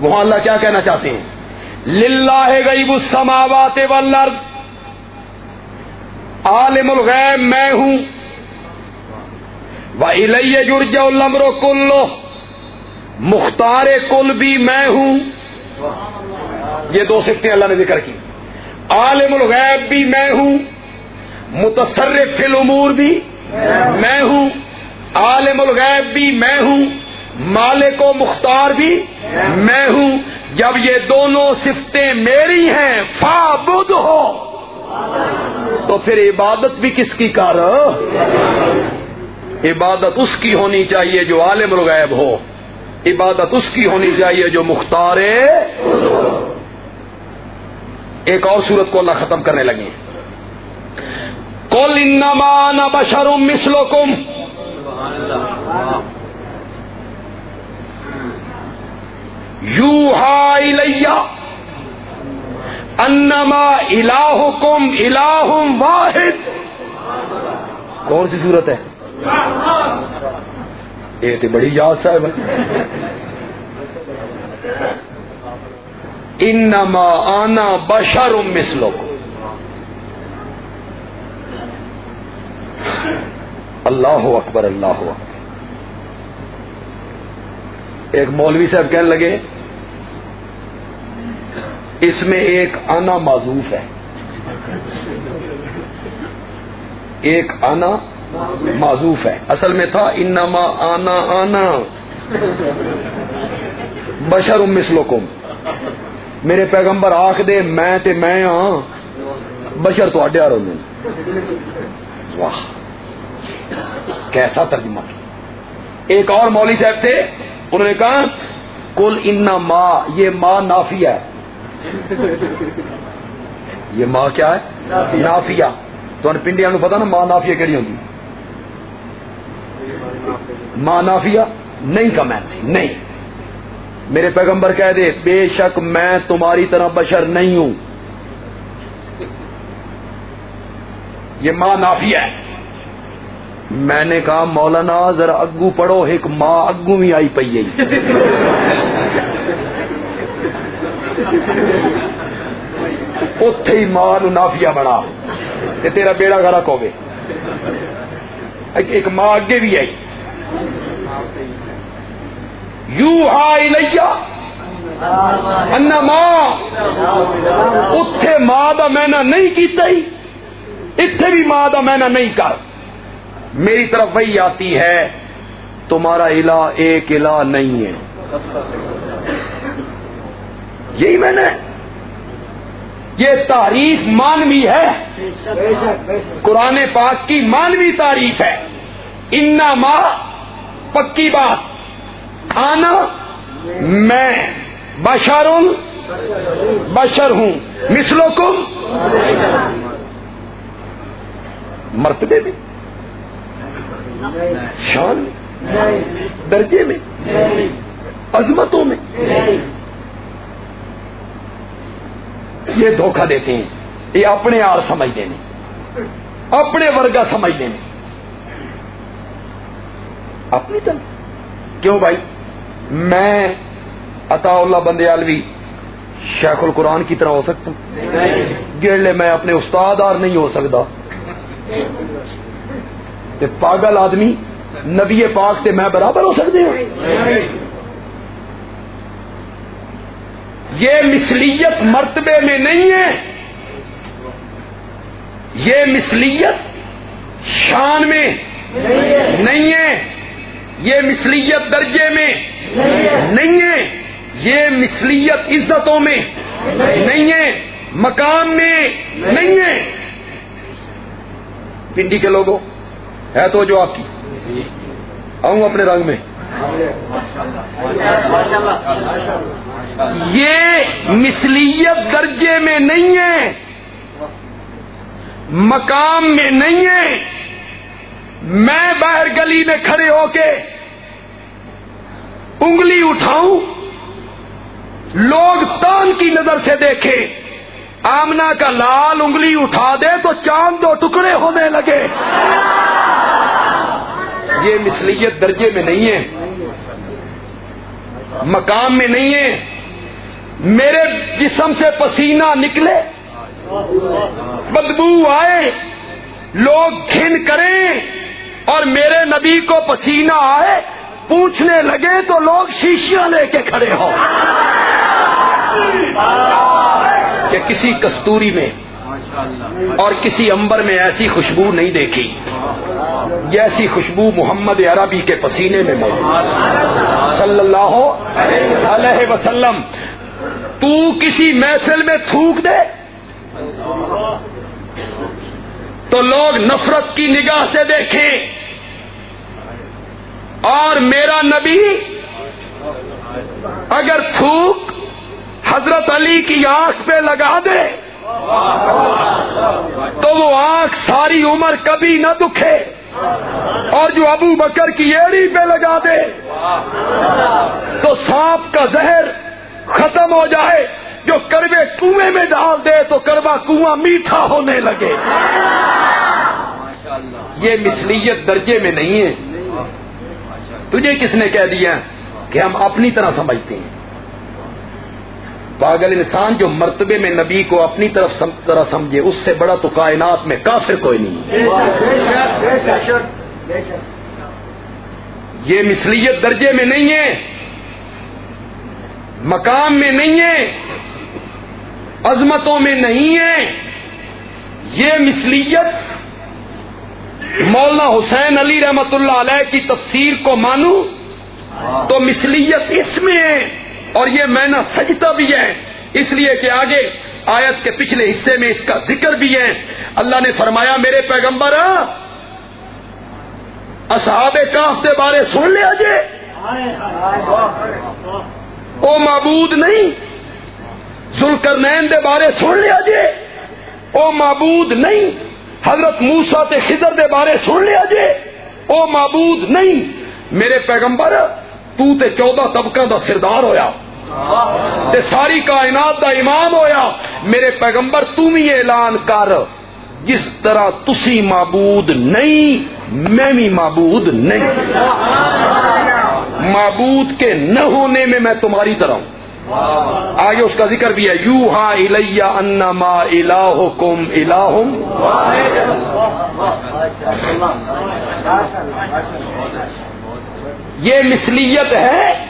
وہاں اللہ کیا کہنا چاہتے ہیں؟ للہ غیب السماوات والارض۔ عالم الغیب میں ہوں۔ وہ الیہ جڑ جاؤ لمرو کلو مختار کل بھی میں ہوں۔ یہ دو سفتیں اللہ نے ذکر کی۔ عالم الغیب بھی میں ہوں، متصرف فی الامور بھی میں ہوں، عالم الغیب بھی میں ہوں، مالک و مختار بھی میں ہوں۔ جب یہ دونوں صفتیں میری ہیں فا بدھ ہو۔ تو پھر عبادت بھی کس کی کار عبادت اس کی ہونی چاہیے جو عالم الغیب ہو۔ عبادت اس کی ہونی چاہیے جو مختار ایک اور صورت کو اللہ ختم کرنے لگے کل انمان بشرم مسلکم یو ہا انما الہکم الہ واحد۔ کون سی صورت ہے؟ یہ تو بڑی یاد صاحب انما آنا بشر مسلو کو اللہ اکبر اللہ اکبر. ایک مولوی صاحب کہنے لگے، اس میں ایک آنا معذوف ہے۔ ایک آنا معذوف ہے۔ اصل میں تھا انما آنا آنا بشر مسلکم میرے پیغمبر آخ دے میں تے میں ہاں۔ بشر تو اڈیا رو واہ۔ کیسا ترجمہ۔ ایک اور مولوی صاحب تھے انہوں نے کہا کل انا ماں یہ ماں نافیہ ہے۔ یہ ماں کیا ہے؟ نافیہ۔ تو پنڈیا پتا نا ماں نافیہ کہڑی ہوتی ماں نافیہ۔ نہیں کا میں نہیں۔ میرے پیغمبر کہہ دے، بے شک میں تمہاری طرح بشر نہیں ہوں۔ یہ ماں نافیہ ہے۔ میں نے کہا، مولانا ذرا اگو پڑھو، ایک ماں اگو بھی آئی پی ہے۔ اتے ہی ماں نافیا بنا۔ تیرا بیڑا گھر ہوگے ایک ماں اگے بھی آئی۔ یو ہائی لیا ماں اتے ماں کا مینا نہیں کیتا ہی اتے بھی ماں کا مینا نہیں کر۔ میری طرف وہی آتی ہے، تمہارا الہ ایک الہ نہیں ہے۔ یہی میں نے۔ یہ تعریف مانوی ہے۔ قرآن پاک کی مانوی تعریف ہے۔ انا ماں پکی بات۔ آنا میں بشر بشر ہوں۔ مسلو کم مرتبے میں، شان میں، درجے میں، عظمتوں میں۔ یہ دھوکہ دیتے ہیں، یہ اپنے آر سمجھ دینے، اپنے ورگا سمجھ دینے۔ اپنی طرح کیوں بھائی؟ میں عطا اللہ بندیالوی شیخ القرآن کی طرح ہو سکتا ہوں۔ گیڑ لے، میں اپنے استاد آر نہیں ہو سکتا۔ پاگل آدمی نبی پاک سے میں برابر ہو سکتے ہیں یہ مثلیت مرتبے میں نہیں ہے۔ یہ مثلیت شان میں نہیں ہے۔ یہ مثلیت درجے میں نہیں ہے۔ یہ مثلیت عزتوں میں نہیں ہے۔ مقام میں نہیں ہے۔ پنڈی کے لوگوں، ہے تو جو آپ کی۔ آؤں اپنے رنگ میں۔ یہ مثلیت درجے میں نہیں ہے۔ مقام میں نہیں ہے۔ میں باہر گلی میں کھڑے ہو کے انگلی اٹھاؤں، لوگ تان کی نظر سے دیکھے آمنا کا لال انگلی اٹھا دے تو چاند دو ٹکڑے ہونے لگے۔ یہ مثلیت درجے میں نہیں ہے، مقام میں نہیں ہے۔ میرے جسم سے پسینہ نکلے، بدبو آئے، لوگ گھن کریں۔ اور میرے نبی کو پسینہ آئے، پوچھنے لگے تو لوگ شیشیاں لے کے کھڑے ہو۔ کہ کسی کستوری میں اور کسی امبر میں ایسی خوشبو نہیں دیکھی، جیسی خوشبو محمد عربی کے پسینے میں موجود صلی اللہ علیہ وسلم، تو کسی محفل میں تھوک دے۔ تو لوگ نفرت کی نگاہ سے دیکھیں۔ اور میرا نبی اگر تھوک حضرت علی کی آنکھ پہ لگا دے تو وہ آنکھ ساری عمر کبھی نہ دکھے اور جو ابو بکر کی ایڑی پہ لگا دے تو سانپ کا زہر ختم ہو جائے۔ جو کروے کنویں میں ڈال دے تو کروا کنواں میٹھا ہونے لگے۔ یہ مثلیت درجے میں نہیں ہے۔ تجھے کس نے کہہ دیا کہ ہم اپنی طرح سمجھتے ہیں؟ پاگل انسان جو مرتبے میں نبی کو اپنی طرف طرح سمجھے اس سے بڑا تو کائنات میں کافر کوئی نہیں یہ مثلیت درجے میں نہیں ہے۔ مقام میں نہیں ہے۔ عظمتوں میں نہیں ہے یہ مثلیت مولانا حسین علی رحمت اللہ علیہ کی تفسیر کو مانوں تو مثلیت اس میں ہے اور یہ میں نہ سجتا بھی ہے اس لیے کہ آگے آیت کے پچھلے حصے میں اس کا ذکر بھی ہے اللہ نے فرمایا میرے پیغمبر اصحاب کاف کے بارے سن لیا جے او معبود نہیں کر نین دے بارے سن لیا جے او معبود نہیں، حضرت موسا تے خضر دے بارے سن لیا جے او معبود نہیں۔ میرے پیغمبر، تو تے چودہ طبقہ دا سردار ہویا۔ تے ساری کائنات دا امام ہویا۔ میرے پیغمبر تم ہی اعلان کر۔ جس طرح تسی معبود نہیں، میں بھی معبود نہیں۔ معبود کے نہ ہونے میں میں تمہاری طرح ہوں۔ آگے اس کا ذکر بھی ہے۔ یو ہا الیا انما الہکم الہم۔ یہ مثلیت ہے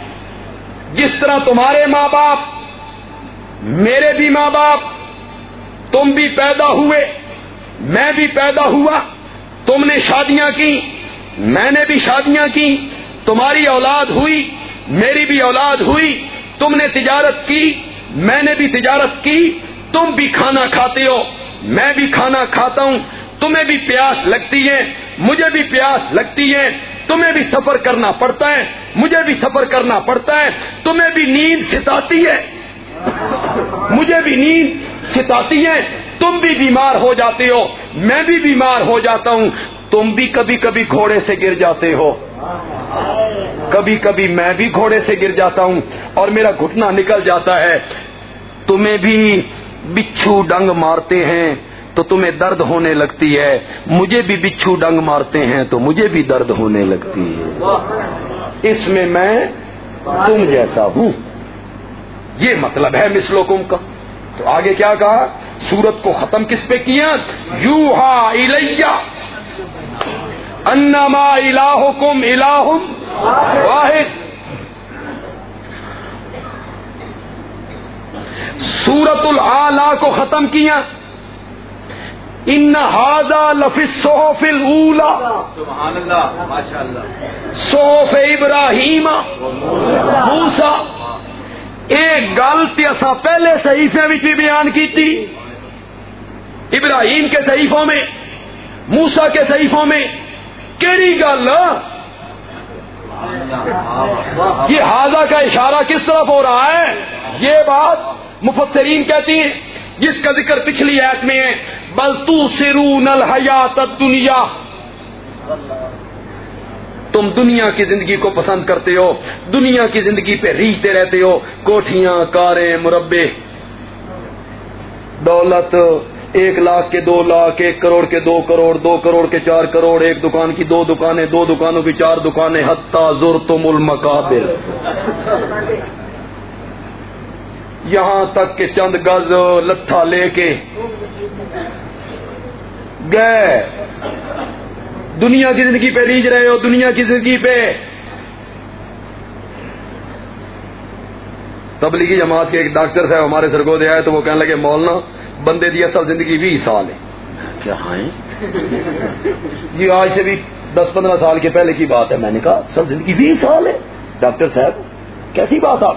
جس طرح تمہارے ماں باپ، میرے بھی ماں باپ، تم بھی پیدا ہوئے، میں بھی پیدا ہوا، تم نے شادیاں کی میں نے بھی شادیاں کی تمہاری اولاد ہوئی، میری بھی اولاد ہوئی تم نے تجارت کی، میں نے بھی تجارت کی، تم بھی کھانا کھاتے ہو، میں بھی کھانا کھاتا ہوں، تمہیں بھی پیاس لگتی ہے، مجھے بھی پیاس لگتی ہے، تمہیں بھی سفر کرنا پڑتا ہے، مجھے بھی سفر کرنا پڑتا ہے، تمہیں بھی نیند ستاتی ہے۔ مجھے بھی نیند ستاتی ہے، تم بھی بیمار ہو جاتے ہو، میں بھی بیمار ہو جاتا ہوں، تم بھی کبھی کبھی گھوڑے سے گر جاتے ہو۔ کبھی کبھی میں بھی گھوڑے سے گر جاتا ہوں اور میرا گھٹنا نکل جاتا ہے۔ تمہیں بھی بچھو ڈنگ مارتے ہیں تو تمہیں درد ہونے لگتی ہے۔ مجھے بھی بچھو ڈنگ مارتے ہیں تو مجھے بھی درد ہونے لگتی ہے۔ اس میں میں تم جیسا ہوں۔ یہ مطلب ہے مسلوکم کا۔ تو آگے کیا کہا؟ سورت کو ختم کس پہ کیا؟ یو ہا انما الہکم الہم واحد. سورت العلا کو ختم کیا۔ ان ہاضا لفظ صحف اولا صحف ابراہیم موسا ایک گل اصا پہلے صحیفے بھی بیان کی تھی ابراہیم کے صحیفوں میں موسا کے صحیفوں میں کیڑی گل؟ یہ حاضہ کا اشارہ کس طرف ہو رہا ہے؟ یہ بات مفسرین کہتی ہیں، جس کا ذکر پچھلی ایت میں ہے، بل تو سرون الحیات دنیا تم دنیا کی زندگی کو پسند کرتے ہو، دنیا کی زندگی پہ ریچتے رہتے ہو، کوٹھیاں، کاریں، مربے۔ دولت ایک لاکھ کے دو لاکھ، ایک کروڑ کے دو کروڑ دو کروڑ کے چار کروڑ، ایک دکان کی دو دکانیں، دو دکانوں کی چار دکانیں حتہ زور تم المقابل یہاں تک کہ چند گز لٹھا لے کے گئے۔ دنیا کی زندگی پہ ریج رہے ہو، دنیا کی زندگی پہ۔ تبلیغی جماعت کے ایک ڈاکٹر صاحب ہمارے سرگودے آئے تو وہ کہنے لگے مولنا بندے دی اصل زندگی بھی سال ہے۔ کیا جی آج سے بھی دس پندرہ سال کے پہلے کی بات ہے میں نے کہا اصل زندگی بھی سال ہے۔ ڈاکٹر صاحب کیسی بات آپ؟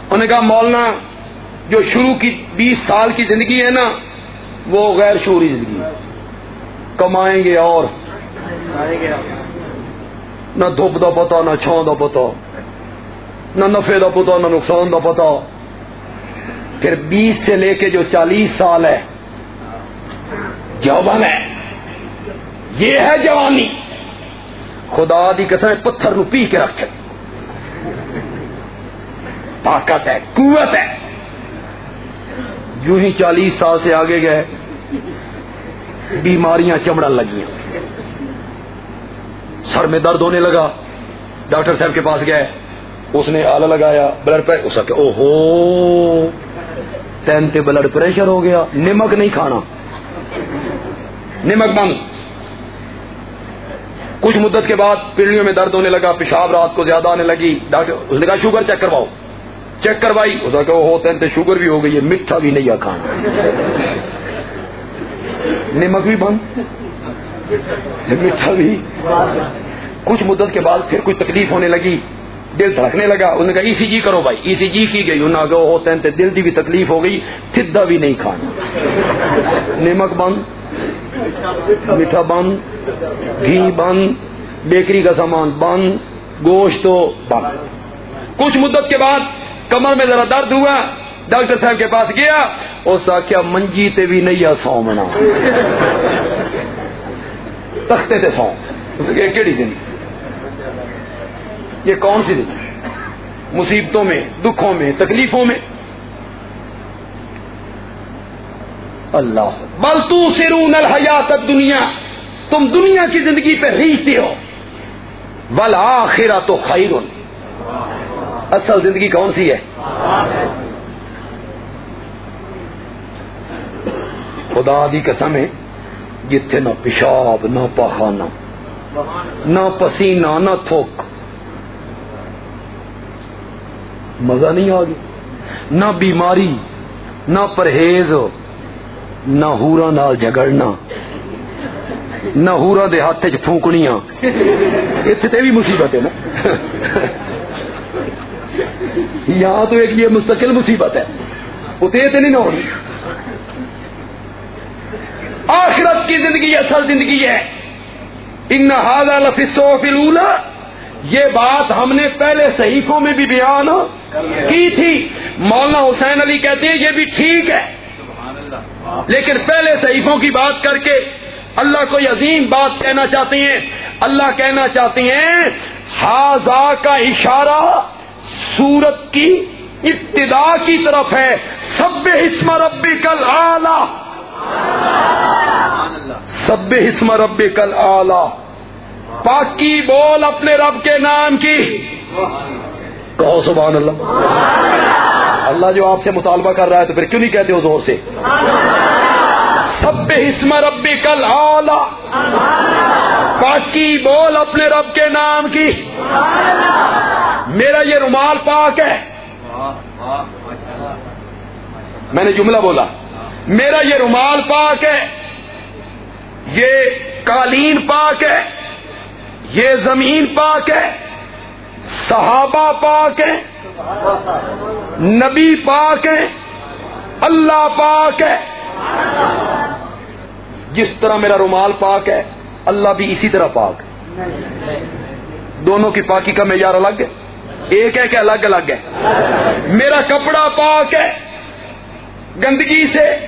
انہوں نے کہا مولنا جو شروع کی بیس سال کی زندگی ہے نا وہ غیر شعوری زندگی ہے۔ کمائیں گے اور۔ نہ دھوپ دا پتا نہ چھاؤں دا پتا نہ نفے دا پتا نہ نقصان دا پتا۔ پھر بیس سے لے کے جو چالیس سال ہے، جوان ہے۔ یہ ہے جوانی۔ خدا دی قسم پتھر نو پی کے رکھ طاقت ہے، قوت ہے۔ جو ہی چالیس سال سے آگے گئے، بیماریاں چمڑن لگی۔ سر میں درد ہونے لگا۔ ڈاکٹر صاحب کے پاس گئے۔ اس نے آلہ لگایا، بلڈ پریشر، اس کا او ہو تین تے بلڈ پریشر ہو گیا نمک نہیں کھانا نمک بند کچھ مدت کے بعد پیڑیوں میں درد ہونے لگا پیشاب رات کو زیادہ آنے لگی ڈاکٹر اس نے کہا شوگر چیک کرواؤ چیک کروائی اس کا ہو تین شوگر بھی ہو گئی ہے میٹھا بھی نہیں آ کھانا نمک بھی بند میٹھا بھی کچھ مدت کے بعد پھر کچھ تکلیف ہونے لگی دل دھڑکنے لگا۔ انہوں نے کہا ای سی جی کرو بھائی ای سی جی کی گئی۔ انہوں نے کہا ہوتے ہیں دل دی بھی تکلیف ہو گئی سدھا بھی نہیں کھانا۔ نمک بند، میٹھا بند، گھی بند، بیکری کا سامان بند، گوشت بند۔ کچھ مدت کے بعد کمر میں ذرا درد ہوا، ڈاکٹر صاحب کے پاس گیا، اس آخیا منجی تے بھی نہیں آ سو منا تختے تے سو کہڑی زندگی؟ یہ کون سی زندگی مصیبتوں میں، دکھوں میں، تکلیفوں میں؟ اللہ بلتو سرون الحیات دنیا تم دنیا کی زندگی پہ ریچتے ہو۔ بل آخرا تو خیر۔ اصل زندگی کون سی ہے؟ خدا دی قسم ہے، جتھے نہ پیشاب، نہ پخانا نہ پسینہ، نہ تھوک۔ مزہ نہیں آ گیا۔ نہ بیماری، نہ پرہیز، نہ ہورا نال جگڑنا نہ ہورا دے ہاتھ چ پھونکنیاں۔ اتنے بھی مصیبت ہے نا۔ یہاں تو ایک یہ مستقل مصیبت ہے۔ اتنے تو نہیں نہ ہونی۔ آخرت کی زندگی اصل زندگی ہے۔ ان ہاضا لفظوں فلولا یہ بات ہم نے پہلے صحیفوں میں بھی بیان کی تھی۔ مولانا حسین علی کہتے ہیں یہ بھی ٹھیک ہے۔ لیکن پہلے صحیفوں کی بات کر کے اللہ کوئی عظیم بات کہنا چاہتے ہیں۔ اللہ کہنا چاہتے ہیں ہاضا کا اشارہ سورت کی ابتدا کی طرف ہے۔ سب اسم ربی کل آلہ سب اسم ربی کل آلہ پاکی بول اپنے رب کے نام کی۔ کہو سبحان اللہ۔ اللہ جو آپ سے مطالبہ کر رہا ہے تو پھر کیوں نہیں کہتے ہو زور سے؟ سب اسم ربی کل آلہ پاکی بول اپنے رب کے نام کی۔ میرا یہ رومال پاک ہے۔ میں نے جملہ بولا۔ میرا یہ رومال پاک ہے۔ یہ قالین پاک ہے۔ یہ زمین پاک ہے، صحابہ پاک ہے نبی پاک ہے اللہ پاک ہے۔ جس طرح میرا رومال پاک ہے، اللہ بھی اسی طرح پاک ہے۔ دونوں کی پاکی کا معیار الگ ہے۔ ایک ہے کہ الگ الگ ہے۔ میرا کپڑا پاک ہے، گندگی سے،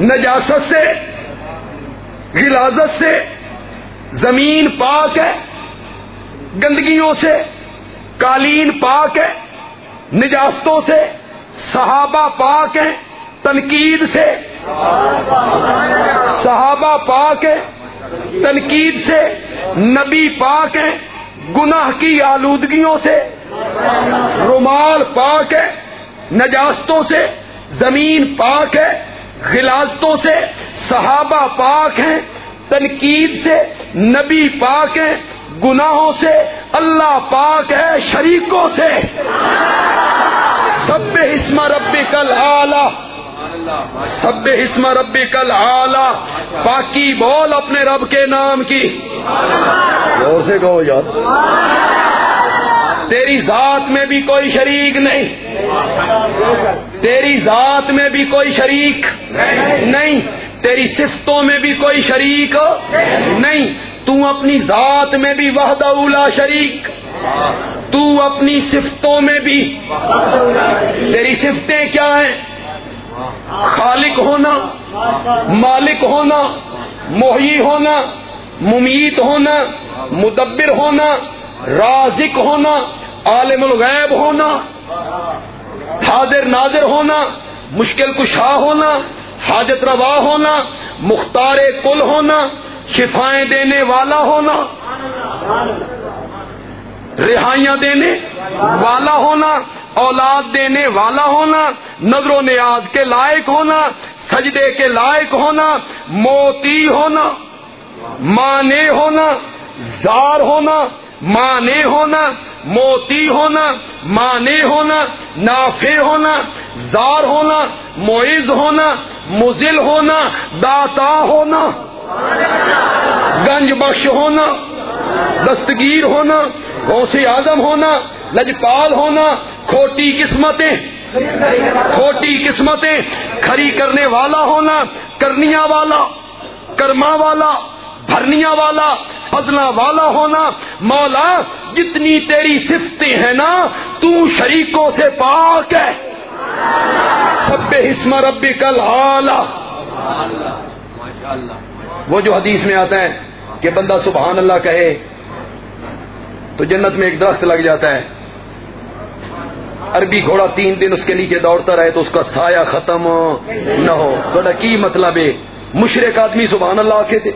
نجاست سے غلازت سے، زمین پاک ہے، گندگیوں سے، قالین پاک ہے، نجاستوں سے، صحابہ پاک ہے تنقید سے۔ صحابہ پاک ہے تنقید سے۔ نبی پاک ہے گناہ کی آلودگیوں سے۔ رومال پاک ہے نجاستوں سے۔ زمین پاک ہے غلاظتوں سے صحابہ پاک ہیں تنقید سے نبی پاک ہیں گناہوں سے اللہ پاک ہے شریکوں سے۔ سب اسم ربی کل آلہ سب اسم ربی کل آلہ پاکی بول اپنے رب کے نام کی۔ اور سے کہو یار۔ تیری ذات میں بھی کوئی شریک نہیں۔ تیری ذات میں بھی کوئی شریک نہیں۔ تیری صفتوں میں بھی کوئی شریک نہیں۔ تو اپنی ذات میں بھی وحدہ اولا شریک۔ تو اپنی صفتوں میں بھی۔ تیری صفتیں کیا ہیں؟ خالق ہونا، مالک ہونا محی ہونا، ممیت ہونا، مدبر ہونا، رازق ہونا۔ عالم الغیب ہونا، حاضر ناظر ہونا، مشکل کشا ہونا، حاجت روا ہونا، مختار کل ہونا، شفائیں دینے والا ہونا، رہائیاں دینے والا ہونا، اولاد دینے والا ہونا، نظر و نیاز کے لائق ہونا، سجدے کے لائق ہونا، موتی ہونا، مانے ہونا، زار ہونا مانے ہونا، موتی ہونا، مانے ہونا، نافع ہونا، زار ہونا، معیز ہونا مزل ہونا، داتا ہونا، گنج بخش ہونا، دستگیر ہونا، غوث اعظم ہونا، لجپال ہونا، کھوٹی قسمتیں کھوٹی قسمتیں، کھری کرنے والا ہونا، کرنیا والا، کرما والا بھرنیا والا فضلہ والا ہونا، مولا جتنی تیری صفتیں ہیں نا، تو شریکوں سے پاک ہے۔ سب حسم ربی کل وہ جو حدیث میں آتا ہے کہ بندہ سبحان اللہ کہے، تو جنت میں ایک درخت لگ جاتا ہے۔ عربی گھوڑا تین دن اس کے نیچے دوڑتا رہے تو اس کا سایہ ختم نہ ہو۔ تو کی مطلب ہے؟ مشرق آدمی سبحان اللہ آخے تھے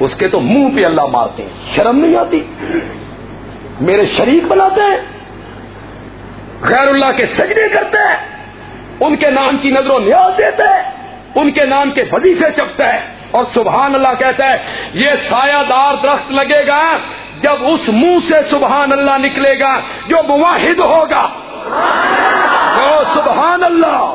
اس کے تو منہ پہ اللہ مارتے ہیں شرم نہیں آتی۔ میرے شریک بناتے ہیں۔ غیر اللہ کے سجدے کرتے ہیں۔ ان کے نام کی نظر و نیاز دیتے ہیں۔ ان کے نام کے وظیفے چپتا ہے اور سبحان اللہ کہتا ہے یہ سایہ دار درخت لگے گا جب اس منہ سے سبحان اللہ نکلے گا جو مواحد ہوگا۔ سبحان اللہ۔